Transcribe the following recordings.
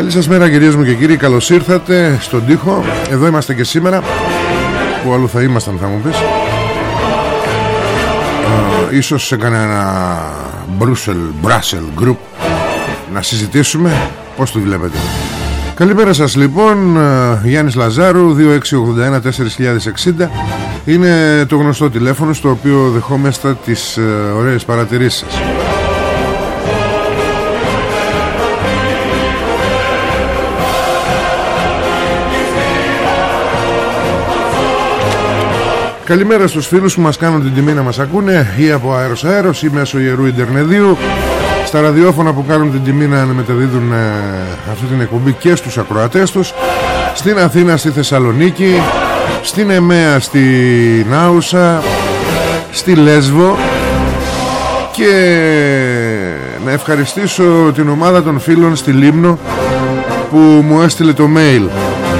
Καλή σας μέρα κυρίες μου και κύριοι. Καλώς ήρθατε στον τοίχο. Εδώ είμαστε και σήμερα. Που αλλού θα ήμασταν θα μου πεις. Ε, Ίσως σε κανένα Μπρούσελ, Μπράσελ Group Να συζητήσουμε. Πώς το βλέπετε. Καλημέρα σας λοιπόν. Ε, Γιάννης Λαζάρου 2681 4060 Είναι το γνωστό τηλέφωνο Στο οποίο δεχόμαστε τις ε, ωραίες παρατηρήσεις. σας Καλημέρα στους φίλους που μας κάνουν την τιμή να μας ακούνε ή από αέρος αέρος ή μέσω ιερού Ιντερνεδίου. Στα ραδιόφωνα που κάνουν την τιμή να μεταδίδουν ε, αυτή την εκπομπή και στους ακροατές τους. Στην Αθήνα, στη Θεσσαλονίκη στην Εμέα, στη Νάουσα στη Λέσβο. Και να ευχαριστήσω την ομάδα των φίλων στη Λίμνο που μου έστειλε το mail.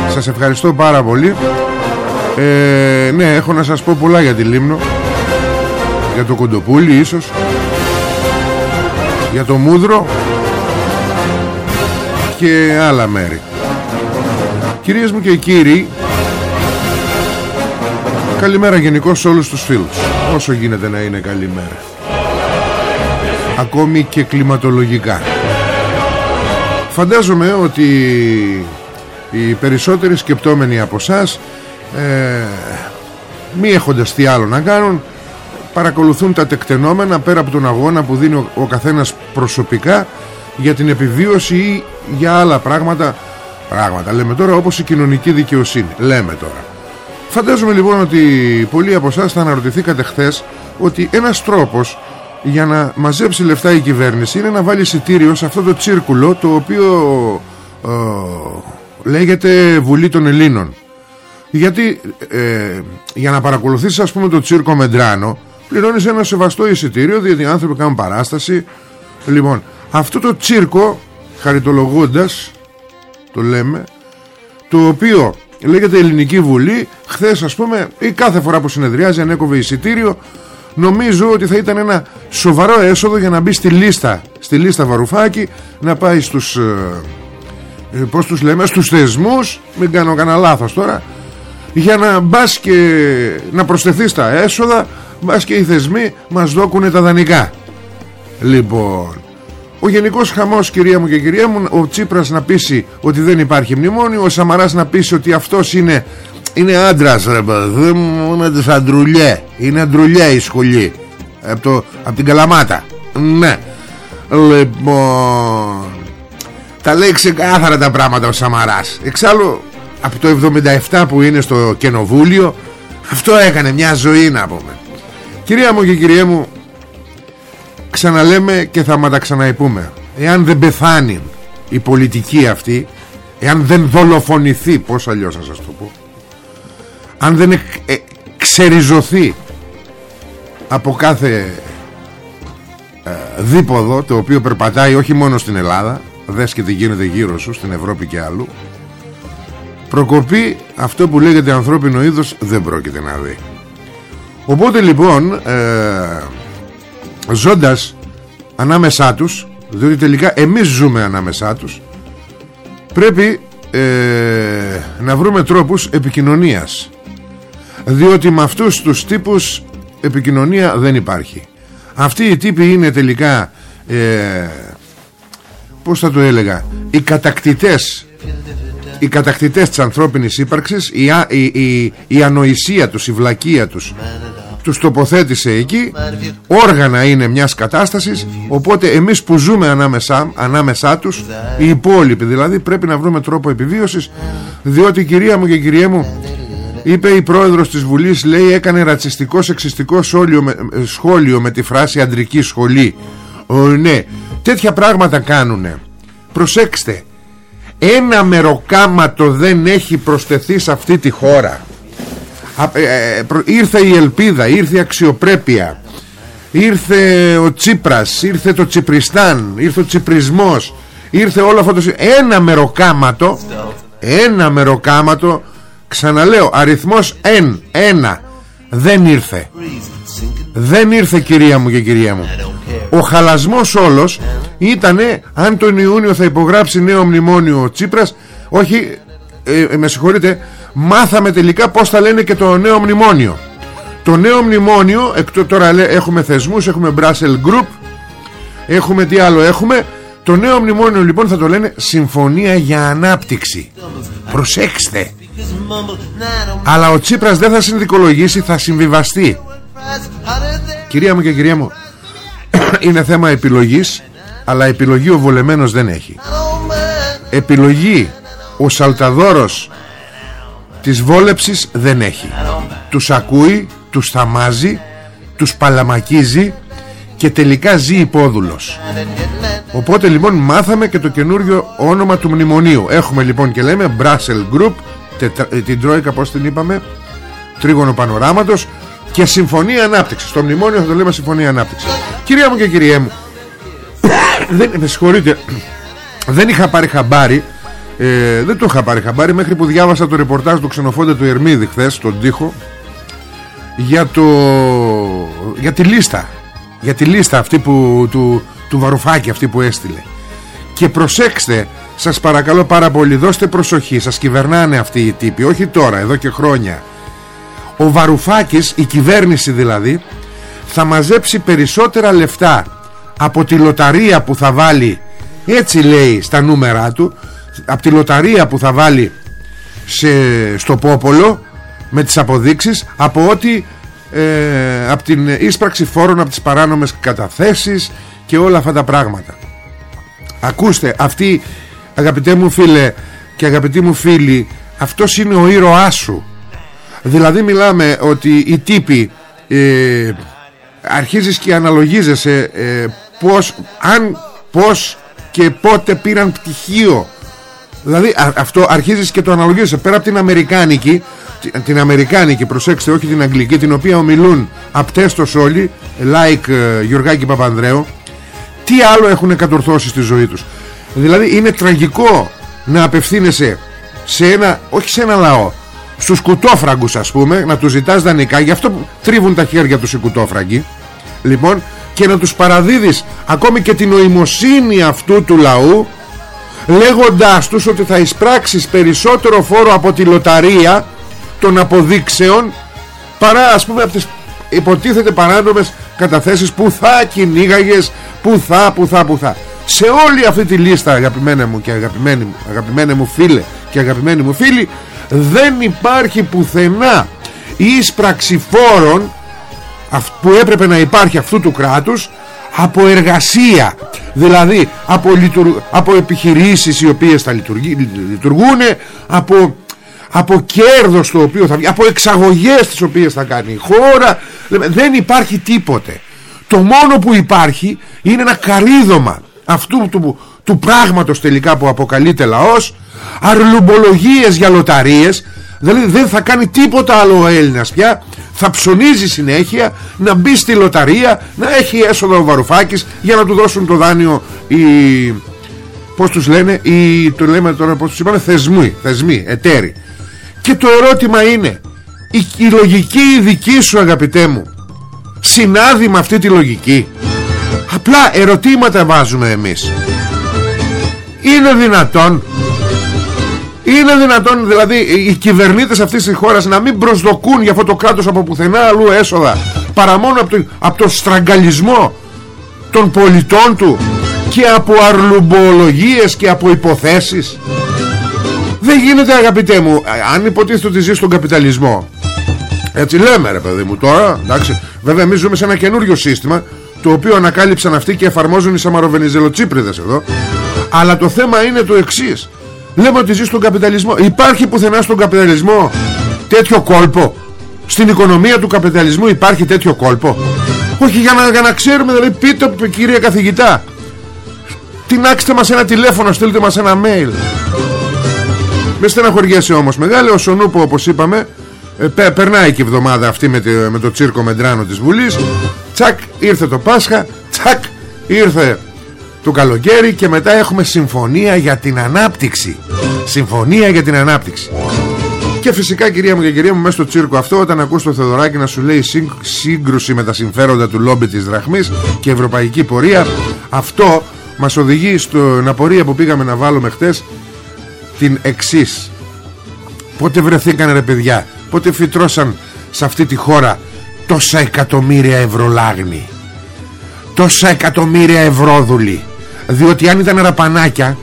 Σας ευχαριστώ πάρα πολύ ε, ναι, έχω να σας πω πολλά για τη Λίμνο. Για το Κοντοπούλι ίσως. Για το Μούδρο. Και άλλα μέρη. Κυρίες μου και κύριοι Καλημέρα γενικώ σε όλους τους φίλους. Όσο γίνεται να είναι καλημέρα. Ακόμη και κλιματολογικά. Φαντάζομαι ότι οι περισσότεροι σκεπτόμενοι από σας ε, μη έχοντας τι άλλο να κάνουν παρακολουθούν τα τεκτενόμενα πέρα από τον αγώνα που δίνει ο, ο καθένας προσωπικά για την επιβίωση ή για άλλα πράγματα. Πράγματα λέμε τώρα όπως η κοινωνική δικαιοσύνη. Λέμε τώρα. Φαντάζομαι λοιπόν ότι πολλοί από εσάς θα αναρωτηθήκατε χθες ότι ένας τρόπος για να μαζέψει λεφτά η κυβέρνηση είναι να βάλει εισιτήριο σε αυτό το τσίρκουλο το οποίο ε, λέγεται Βουλή των Ελλήνων γιατί ε, για να παρακολουθήσεις ας πούμε το τσίρκο Μεντράνο πληρώνεις ένα σεβαστό εισιτήριο διότι οι άνθρωποι κάνουν παράσταση. Λοιπόν αυτό το τσίρκο χαριτολογώντας το λέμε το οποίο λέγεται Ελληνική Βουλή χθες ας πούμε ή κάθε φορά που συνεδριάζει ανέκοβε εισιτήριο νομίζω ότι θα ήταν ένα σοβαρό έσοδο για να μπει στη λίστα στη λίστα Βαρουφάκη να πάει στους ε, ε πώς τους λέμε στους θεσμούς. Μην κάνω κανένα λάθος τώρα για να μπας και να προσθεθείς στα έσοδα μπας και οι θεσμοί μας δώκουν τα δανεικά. Λοιπόν ο γενικός χαμός κυρία μου και κυρία μου ο Τσίπρας να πείσει ότι δεν υπάρχει μνημόνιο ο Σαμαράς να πείσει ότι αυτός είναι είναι άντρας ρε παιδί μου είναι της αντρουλιέ είναι αντρουλιέ η σχολή από, το, από την Καλαμάτα. Ναι. Λοιπόν τα λέει ξεκάθαρα τα πράγματα ο Σαμαράς. Εξάλλου από το 77 που είναι στο Κενοβούλιο αυτό έκανε μια ζωή να πούμε. Κυρία μου και κυρία μου ξαναλέμε και θα μας τα ξαναυπούμε εάν δεν πεθάνει η πολιτική αυτή εάν δεν δολοφονηθεί πως αλλιώς θα σας το πω αν δεν ε, ξεριζωθεί από κάθε δίποδο το οποίο περπατάει όχι μόνο στην Ελλάδα δες και τι γίνεται γύρω σου στην Ευρώπη και αλλού προκοπεί αυτό που λέγεται ανθρώπινο είδος δεν πρόκειται να δει. Οπότε λοιπόν ε, ζώντας ανάμεσά τους διότι τελικά εμείς ζούμε ανάμεσά τους πρέπει ε, να βρούμε τρόπους επικοινωνίας. Διότι με αυτούς τους τύπους επικοινωνία δεν υπάρχει. Αυτοί οι τύποι είναι τελικά ε, πως θα το έλεγα οι κατακτητές οι κατακτητές της ανθρώπινης ύπαρξης η, η, η, η ανοησία τους, η βλακεία τους τους τοποθέτησε εκεί. Όργανα είναι μιας κατάστασης οπότε εμείς που ζούμε ανάμεσά, ανάμεσά τους οι υπόλοιποι δηλαδή πρέπει να βρούμε τρόπο επιβίωσης διότι κυρία μου και κυρία μου είπε η πρόεδρος της Βουλής λέει έκανε ρατσιστικό σεξιστικό σχόλιο με, σχόλιο με τη φράση αντρική σχολή ο, ναι τέτοια πράγματα κάνουνε. Προσέξτε ένα μεροκάματο δεν έχει προσθεθεί σε αυτή τη χώρα. Ε, ε, ήρθε η ελπίδα ήρθε η αξιοπρέπεια. Ήρθε ο Τσίπρας ήρθε το Τσιπριστάν ήρθε ο Τσιπρισμός ήρθε όλο αυτό το ένα μεροκάματο ένα μεροκάματο ξαναλέω αριθμός εν ένα δεν ήρθε δεν ήρθε κυρία μου και κυρία μου. Ο χαλασμός όλος ήτανε αν τον Ιούνιο θα υπογράψει νέο μνημόνιο ο Τσίπρας όχι ε, με συγχωρείτε μάθαμε τελικά πως θα λένε και το νέο μνημόνιο. Το νέο μνημόνιο τώρα έχουμε θεσμούς έχουμε Brussels Group έχουμε τι άλλο έχουμε. Το νέο μνημόνιο λοιπόν θα το λένε Συμφωνία για Ανάπτυξη. Προσέξτε. Αλλά ο Τσίπρας δεν θα συνδικολογήσει θα συμβιβαστεί κυρία μου και κυρία μου είναι θέμα επιλογής αλλά επιλογή ο βολεμένος δεν έχει. Επιλογή ο Σαλταδόρος της βόλεψης δεν έχει. Τους ακούει, τους θαμάζει τους παλαμακίζει και τελικά ζει υπόδουλος. Οπότε λοιπόν μάθαμε και το καινούριο όνομα του μνημονίου. Έχουμε λοιπόν και λέμε Brussels Group την Τρόικα πως την είπαμε τρίγωνο πανοράματος και συμφωνία ανάπτυξης. Στο μνημόνιο θα το λέμε συμφωνία ανάπτυξης. Κυρία μου και κυριέ μου δεν, με συγχωρείτε δεν είχα πάρει χαμπάρι ε, δεν το είχα πάρει χαμπάρι μέχρι που διάβασα το ρεπορτάζ του ξενοφόντε του Ερμίδη χθες στον τοίχο για, το, για τη λίστα. Για τη λίστα αυτή που, του, του Βαρουφάκη αυτή που έστειλε. Και προσέξτε σας παρακαλώ πάρα πολύ δώστε προσοχή. Σας κυβερνάνε αυτοί οι τύποι. Όχι τώρα εδώ και χρόνια ο Βαρουφάκης η κυβέρνηση δηλαδή θα μαζέψει περισσότερα λεφτά από τη λοταρία που θα βάλει έτσι λέει στα νούμερα του από τη λοταρία που θα βάλει σε, στο Πόπολο με τις αποδείξεις από ότι ε, από την ίσπραξη φόρων από τις παράνομες καταθέσεις και όλα αυτά τα πράγματα. Ακούστε αυτή αγαπητέ μου φίλε και αγαπητοί μου φίλοι αυτός είναι ο ήρωάς σου δηλαδή μιλάμε ότι οι τύποι ε, αρχίζεις και αναλογίζεσαι ε, πως, αν, πως και πότε πήραν πτυχίο. Δηλαδή αυτό αρχίζεις και το αναλογίζεσαι. Πέρα από την Αμερικάνικη την Αμερικάνικη προσέξτε όχι την Αγγλική την οποία ομιλούν απτέστος όλοι like uh, Γιωργάκη Παπανδρέου τι άλλο έχουν κατορθώσει στη ζωή τους. Δηλαδή είναι τραγικό να απευθύνεσαι σε ένα όχι σε ένα λαό στους κουτόφραγκους ας πούμε να τους ζητάς δανεικά γι' αυτό τρίβουν τα χέρια τους οι κουτόφραγκοι. Λοιπόν και να τους παραδίδεις ακόμη και την νοημοσύνη αυτού του λαού λέγοντάς τους ότι θα εισπράξεις περισσότερο φόρο από τη λοταρία των αποδείξεων παρά ας πούμε από τις υποτίθεται παράνομες καταθέσεις που θα κυνήγαγες που θα, που θα, που θα σε όλη αυτή τη λίστα αγαπημένε μου και αγαπημένοι, αγαπημένε μου φίλε και αγαπημένοι μου φίλοι δεν υπάρχει πουθενά ίσπραξη φόρων που έπρεπε να υπάρχει αυτού του κράτους από εργασία. Δηλαδή από, λειτουργ, από επιχειρήσεις οι οποίες θα λειτουργούν από, από κέρδος το οποίο θα βγει από εξαγωγές τις οποίες θα κάνει η χώρα. Δεν υπάρχει τίποτε. Το μόνο που υπάρχει είναι ένα καρύδωμα αυτού του, του πράγματος τελικά που αποκαλείται λαός αρλουμπολογίες για λοταρίες Δηλαδή δεν θα κάνει τίποτα άλλο ο Έλληνας πια Θα ψωνίζει συνέχεια Να μπει στη λοταρία Να έχει έσοδο ο Βαρουφάκης Για να του δώσουν το δάνειο οι... Πώς τους λένε οι... Το λέμε τώρα πώς τους είπαμε Θεσμοί, θεσμοί, εταίροι. Και το ερώτημα είναι η, η λογική η δική σου αγαπητέ μου Συνάδει με αυτή τη λογική; Απλά ερωτήματα βάζουμε εμείς Είναι δυνατόν είναι δυνατόν δηλαδή οι κυβερνήτες αυτής της χώρας να μην προσδοκούν για αυτό το κράτος από πουθενά αλλού έσοδα παρά μόνο από το, από το στραγγαλισμό των πολιτών του και από αρλουμπολογίες και από υποθέσεις. Δεν γίνεται αγαπητέ μου αν υποτίθεται ότι ζει στον καπιταλισμό. Έτσι λέμε ρε παιδί μου τώρα εντάξει, βέβαια εμείς ζούμε σε ένα καινούριο σύστημα το οποίο ανακάλυψαν αυτοί και εφαρμόζουν οι Σαμαροβενιζελοτσίπριδες εδώ αλλά το θέμα είναι το εξής. Λέμε ότι ζει στον καπιταλισμό. Υπάρχει πουθενά στον καπιταλισμό Τέτοιο κόλπο; Στην οικονομία του καπιταλισμού υπάρχει τέτοιο κόλπο; Όχι για να, για να ξέρουμε Δηλαδή πείτε κυρία καθηγητά. Τινάξτε μας ένα τηλέφωνο Στείλτε μας ένα mail. Με στεναχωριέσαι όμως Μεγάλη ο Σονούπο όπως είπαμε ε, Περνάει και η εβδομάδα αυτή με, με το τσίρκο μεντράνο της Βουλής. Τσακ ήρθε το Πάσχα. Τσακ ήρθε του καλοκαίρι και μετά έχουμε συμφωνία για την ανάπτυξη. Συμφωνία για την ανάπτυξη. Και φυσικά κυρία μου και κυρία μου μέσα στο τσίρκο αυτό όταν ακούς το Θεοδωράκη να σου λέει σύγκρουση με τα συμφέροντα του λόμπι της δραχμής και ευρωπαϊκή πορεία αυτό μας οδηγεί στην απορία που πήγαμε να βάλουμε χτες την εξής. Πότε βρεθήκαν ρε παιδιά πότε φυτρώσαν σε αυτή τη χώρα τόσα εκατομμύρια ευρωλάγνη τόσα εκατομμύρια ευρώδουλοι διότι αν ήταν ραπανάκια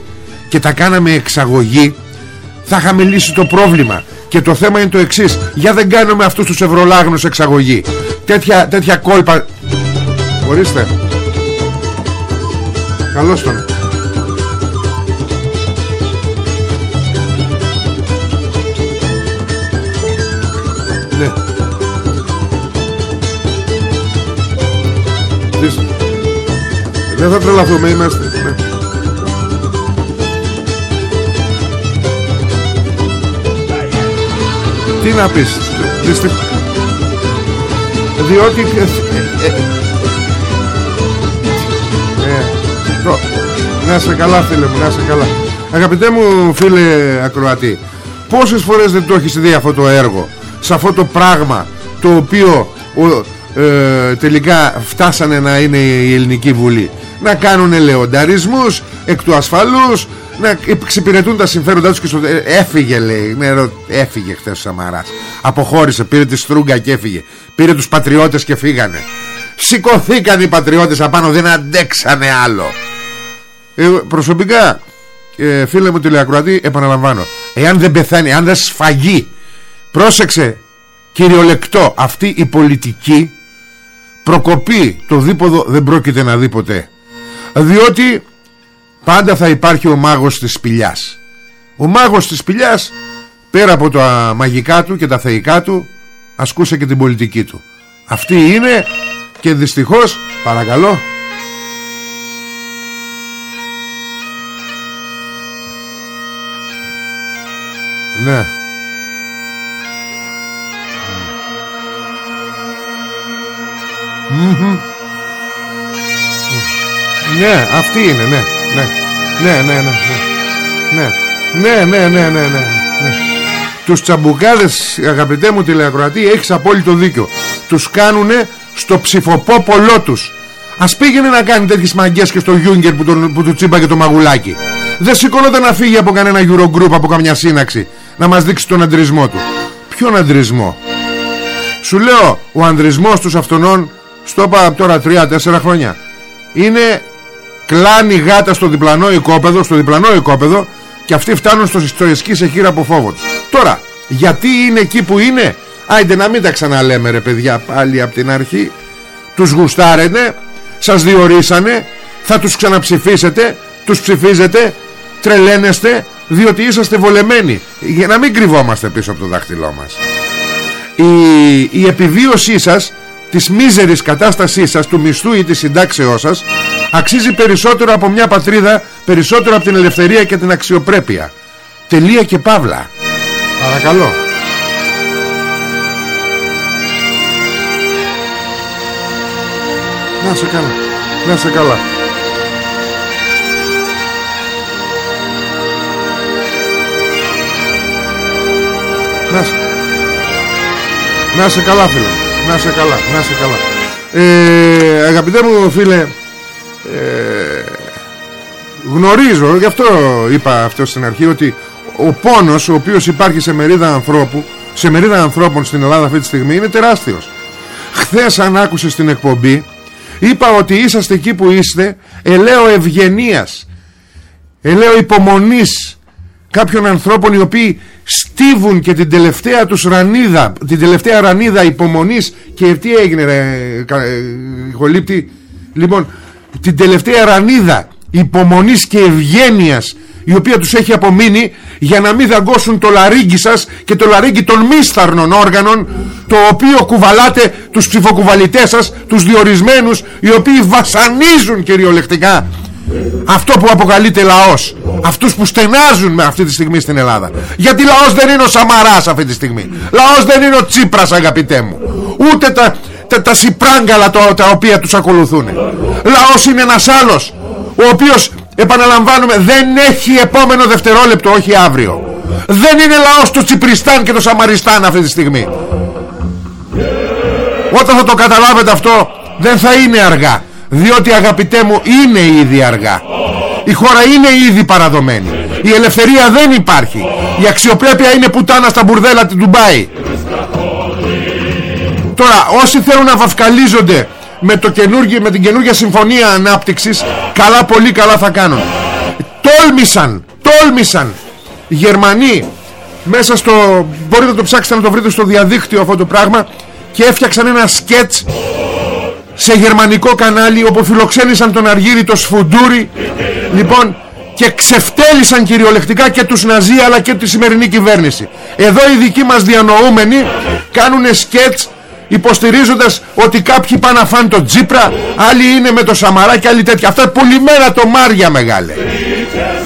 και τα κάναμε εξαγωγή θα είχαμε λύσει το πρόβλημα. Και το θέμα είναι το εξής. Για δεν κάνουμε αυτούς τους ευρωλάγνους εξαγωγή. Τέτοια, τέτοια κόλπα ορίστε. Καλώς τον. Ναι. Δεν θα τρελαθούμε είμαστε Τι να πεις Διότι ε, ε, ε, Να σε καλά φίλε μου Να σε καλά Αγαπητέ μου φίλε Ακροατή Πόσες φορές δεν το έχεις δει αυτό το έργο Σε αυτό το πράγμα Το οποίο ε, τελικά φτάσανε να είναι η Ελληνική Βουλή να κάνουν ελεονταρισμούς εκ του ασφαλούς να εξυπηρετούν τα συμφέροντά τους και στο... Ε, έφυγε λέει. Ναι, έφυγε χθες ο Σαμαράς. Αποχώρησε πήρε τη στρούγκα και έφυγε. Πήρε τους πατριώτες και φύγανε. Σηκωθήκαν οι πατριώτες απάνω δεν αντέξανε άλλο. Ε, προσωπικά ε, φίλε μου τηλεακροατή επαναλαμβάνω εάν δεν πεθάνει, αν δεν σφαγεί πρόσεξε κυριολεκτό αυτή η πολιτική προκοπή το δίποδο δεν πρόκειται να δει ποτέ. Διότι πάντα θα υπάρχει ο μάγος της σπηλιάς. Ο μάγος της σπηλιάς πέρα από τα μαγικά του και τα θεϊκά του ασκούσε και την πολιτική του. Αυτή είναι και δυστυχώς παρακαλώ. Ναι. Ναι, αυτή είναι, ναι, ναι. Ναι, ναι, ναι, ναι. Ναι, ναι, ναι, ναι, ναι, ναι. Τους τσαμπουκάδες, αγαπητέ μου τηλεακροατή, έχεις απόλυτο δίκιο. Τους κάνουνε στο ψηφοπόπολό τους. Ας πήγαινε να κάνει τέτοιες μαγκές και στο Γιούγκερ που, τον, που του τσίμπα και το μαγουλάκι. Δεν σηκώνονταν να φύγει από κανένα Eurogroup, από καμιά σύναξη, να μας δείξει τον αντρισμό του. Ποιον αντρισμό; Σου λέω, ο ανδρισμός τους αυτονών στο είπα τώρα 3-4 χρόνια είναι κλάνει γάτα στο διπλανό οικόπεδο στο διπλανό οικόπεδο και αυτοί φτάνουν στο, στο εσκή σε χείρα από φόβο. Τους τώρα γιατί είναι εκεί που είναι; Άιντε να μην τα ξαναλέμε ρε παιδιά πάλι από την αρχή. Τους γουστάρετε σας διορίσανε θα τους ξαναψηφίσετε τους ψηφίζετε τρελαίνεστε διότι είσαστε βολεμένοι. Για να μην κρυβόμαστε πίσω από το δάχτυλό μας. Η, η επιβίωσή σας της μίζερης κατάστασής σας του μισθού ή της συντάξεώς σας αξίζει περισσότερο από μια πατρίδα, περισσότερο από την ελευθερία και την αξιοπρέπεια. Τελεία και παύλα. Παρακαλώ. Να σε καλά. Να σε καλά. Να σε, να σε καλά φίλε. Να σε καλά. Να σε καλά. Ε, αγαπητέ μου φίλε ε, Γνωρίζω Γι' αυτό είπα αυτό στην αρχή Ότι ο πόνος ο οποίος υπάρχει σε μερίδα ανθρώπου Σε μερίδα ανθρώπων στην Ελλάδα αυτή τη στιγμή Είναι τεράστιος. Χθες αν άκουσες την εκπομπή Είπα ότι είσαστε εκεί που είστε Ελέω ευγενίας Ελέω υπομονής Κάποιων ανθρώπων οι οποίοι στίβουν και την τελευταία τους ρανίδα Την τελευταία ρανίδα υπομονής. Και τι έγινε ρε ε, Λοιπόν την τελευταία ρανίδα υπομονής και ευγένειας η οποία τους έχει απομείνει για να μην δαγκώσουν το λαρίγκι σας και το λαρίγκι των μίσθαρνων όργανων το οποίο κουβαλάτε τους ψηφοκουβαλιτές σας, τους διορισμένους οι οποίοι βασανίζουν κυριολεκτικά αυτό που αποκαλείται λαός αυτούς που στενάζουν με αυτή τη στιγμή στην Ελλάδα. Γιατί λαός δεν είναι ο Σαμαράς αυτή τη στιγμή. Λαός δεν είναι ο Τσίπρας αγαπητέ μου. Ούτε τα, τα, τα σιπράγκαλα το, τα οποία τους ακολουθούν. Λαός είναι ένας άλλος ο οποίος επαναλαμβάνουμε δεν έχει επόμενο δευτερόλεπτο όχι αύριο. Δεν είναι λαός του Τσιπριστάν και του Σαμαριστάν αυτή τη στιγμή. Όταν θα το καταλάβετε αυτό δεν θα είναι αργά διότι αγαπητέ μου είναι ήδη αργά. Η χώρα είναι ήδη παραδομένη. Η ελευθερία δεν υπάρχει. Η αξιοπρέπεια είναι πουτάνα στα μπουρδέλα του Ντουμπάι τώρα όσοι θέλουν να βαφκαλίζονται με, το με την καινούργια συμφωνία ανάπτυξης καλά πολύ καλά θα κάνουν. Τόλμησαν τόλμησαν. Οι Γερμανοί μέσα στο μπορείτε να το ψάξετε να το βρείτε στο διαδίκτυο αυτό το πράγμα και έφτιαξαν ένα σκέτς σε γερμανικό κανάλι όπου φιλοξένησαν τον Αργύρι το Σφουντούρι λοιπόν και ξεφτέλησαν κυριολεκτικά και τους Ναζί αλλά και τη σημερινή κυβέρνηση. Εδώ οι δικοί μας διανοούμενοι κάνουν σκέτς υποστηρίζοντας ότι κάποιοι πάνε να φάνε τον Τζίπρα άλλοι είναι με το Σαμαρά και άλλοι τέτοια. Αυτά πουλημένα το Μάρια μεγάλε.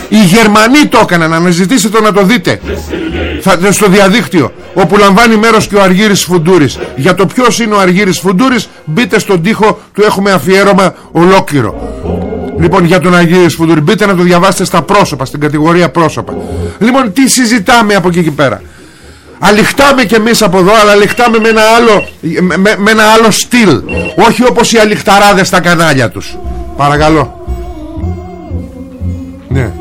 Οι Γερμανοί το έκαναν. Αναζητήσετε το να το δείτε θα, στο διαδίκτυο όπου λαμβάνει μέρος και ο Αργύρης Φουντούρης. Για το ποιος είναι ο Αργύρης Φουντούρης μπείτε στον τοίχο του έχουμε αφιέρωμα ολόκληρο. Λοιπόν για τον Αργύρης Φουντούρη μπείτε να το διαβάσετε στα πρόσωπα στην κατηγορία πρόσωπα. Λοιπόν τι συζητάμε από εκεί και πέρα; Αλιχτάμε κι εμείς από εδώ Αλλά αλιχτάμε με ένα άλλο με, με ένα άλλο στυλ. Όχι όπως οι αλιχταράδες στα κανάλια τους. Παρακαλώ. Ναι.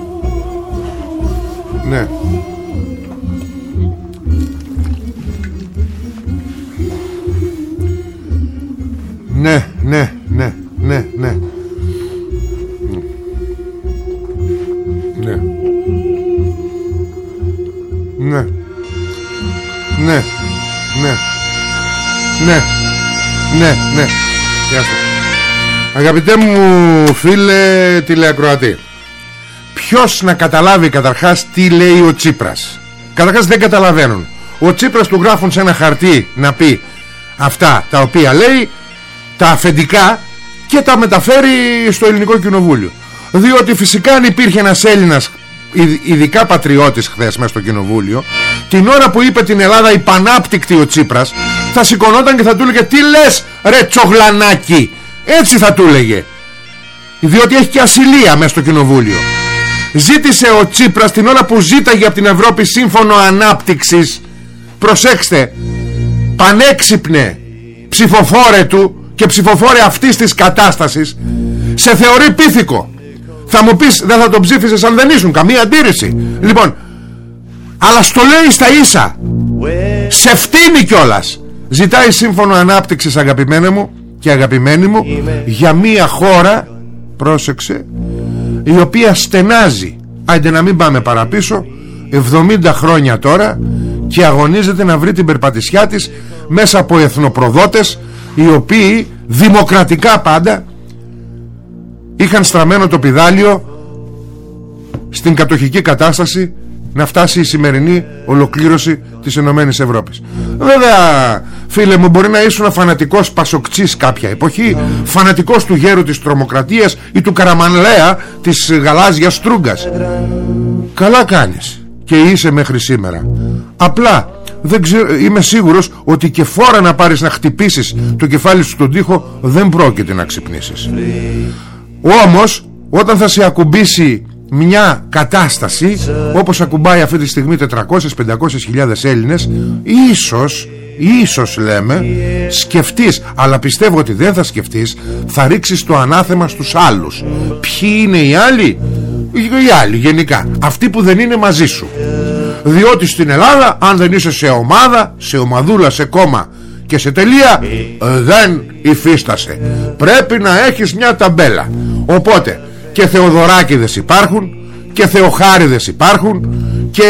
Ναι. Ναι, ναι, ναι, ναι, ναι. Ναι. Ναι ναι, ναι, ναι, ναι, ναι. Γεια σου. Αγαπητέ μου φίλε τηλεακροατή Ποιος να καταλάβει καταρχάς τι λέει ο Τσίπρας; Καταρχάς δεν καταλαβαίνουν. Ο Τσίπρας του γράφουν σε ένα χαρτί να πει Αυτά τα οποία λέει Τα αφεντικά Και τα μεταφέρει στο ελληνικό κοινοβούλιο. Διότι φυσικά αν υπήρχε ένας Έλληνας ειδικά πατριώτης χθες μέσα στο κοινοβούλιο την ώρα που είπε την Ελλάδα υπανάπτυκτη ο Τσίπρας θα σηκωνόταν και θα του έλεγε τι λες ρε τσογλανάκι έτσι θα του έλεγε διότι έχει και ασυλία μέσα στο κοινοβούλιο. Ζήτησε ο Τσίπρας την ώρα που ζήταγε από την Ευρώπη σύμφωνο ανάπτυξης προσέξτε πανέξυπνε ψηφοφόρε του και ψηφοφόρε αυτής της κατάστασης σε θεωρεί πίθηκο θα μου πεις δεν θα τον ψήφισες αν δεν ήσουν. Καμία αντίρρηση. Λοιπόν Αλλά στο λέει στα ίσα. Σε φτύνει κιόλας. Ζητάει σύμφωνο ανάπτυξης αγαπημένε μου Και αγαπημένη μου Για μια χώρα Πρόσεξε Η οποία στενάζει. Άντε να μην πάμε παραπίσω. 70 χρόνια τώρα Και αγωνίζεται να βρει την περπατησιά της Μέσα από εθνοπροδότες Οι οποίοι δημοκρατικά πάντα είχαν στραμμένο το πιδάλιο στην κατοχική κατάσταση να φτάσει η σημερινή ολοκλήρωση της Ενωμένης Ευρώπης. Βέβαια, φίλε μου, μπορεί να ήσουν φανατικός πασοκτσής κάποια εποχή, φανατικός του γέρου της τρομοκρατίας ή του καραμανλέα της γαλάζιας στρούγκας. Καλά κάνεις και είσαι μέχρι σήμερα. Απλά, δεν ξέρω, είμαι σίγουρος ότι και φόρα να πάρεις να χτυπήσεις το κεφάλι σου στον τοίχο δεν πρόκειται να ξυπνήσεις όμως όταν θα σε ακουμπήσει μια κατάσταση όπως ακουμπάει αυτή τη στιγμή 400-500 χιλιάδες Έλληνες ίσως ίσως λέμε σκεφτείς αλλά πιστεύω ότι δεν θα σκεφτείς θα ρίξεις το ανάθεμα στους άλλους. Ποιοι είναι οι άλλοι; Οι άλλοι γενικά. Αυτοί που δεν είναι μαζί σου. Διότι στην Ελλάδα αν δεν είσαι σε ομάδα σε ομαδούλα, σε κόμμα και σε τελεία δεν υφίστασε. Πρέπει να έχεις μια ταμπέλα οπότε και Θεοδωράκηδες υπάρχουν και Θεοχάριδες υπάρχουν και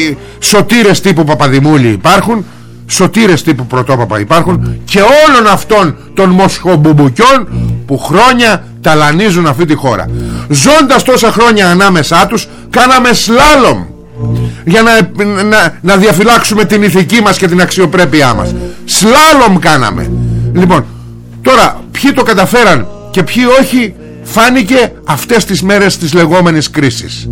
ε, σωτήρες τύπου Παπαδημούλη υπάρχουν σωτήρες τύπου Πρωτόπαπα υπάρχουν και όλων αυτών των μοσχομπουμπουκιών που χρόνια ταλανίζουν αυτή τη χώρα. Ζώντας τόσα χρόνια ανάμεσά τους κάναμε σλάλομ για να, να, να διαφυλάξουμε την ηθική μας και την αξιοπρέπειά μας. Σλάλομ κάναμε. Λοιπόν τώρα ποιοι το καταφέραν; Και ποιοι όχι φάνηκε αυτές τις μέρες της λεγόμενης κρίσης.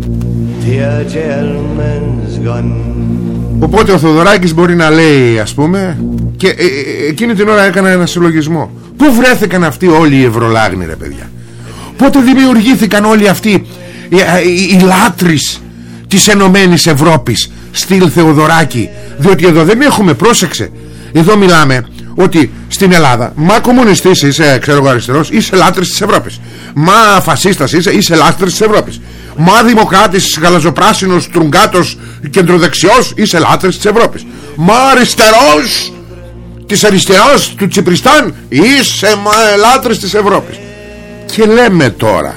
Οπότε ο Θοδωράκης μπορεί να λέει ας πούμε και ε, ε, εκείνη την ώρα έκανα ένα συλλογισμό. Πού βρέθηκαν αυτοί όλοι οι ευρωλάγνοι ρε παιδιά; Πότε δημιουργήθηκαν όλοι αυτοί οι, οι, οι λάτρεις της Ενωμένης Ευρώπης στυλ Θεοδωράκη; Διότι εδώ δεν έχουμε πρόσεξε εδώ μιλάμε ότι στην Ελλάδα μα κομμουνιστής είσαι ξέρω εγώ αριστερός είσαι λάτρης της Ευρώπης. Μα φασίστας είσαι είσαι λάτρης της Ευρώπης. Μα δημοκράτης γαλαζοπράσινος τρουγκάτος κεντροδεξιός είσαι λάτρης της Ευρώπης. Μα αριστερός της αριστερός του Τσιπριστάν είσαι λάτρης της Ευρώπης. Και λέμε τώρα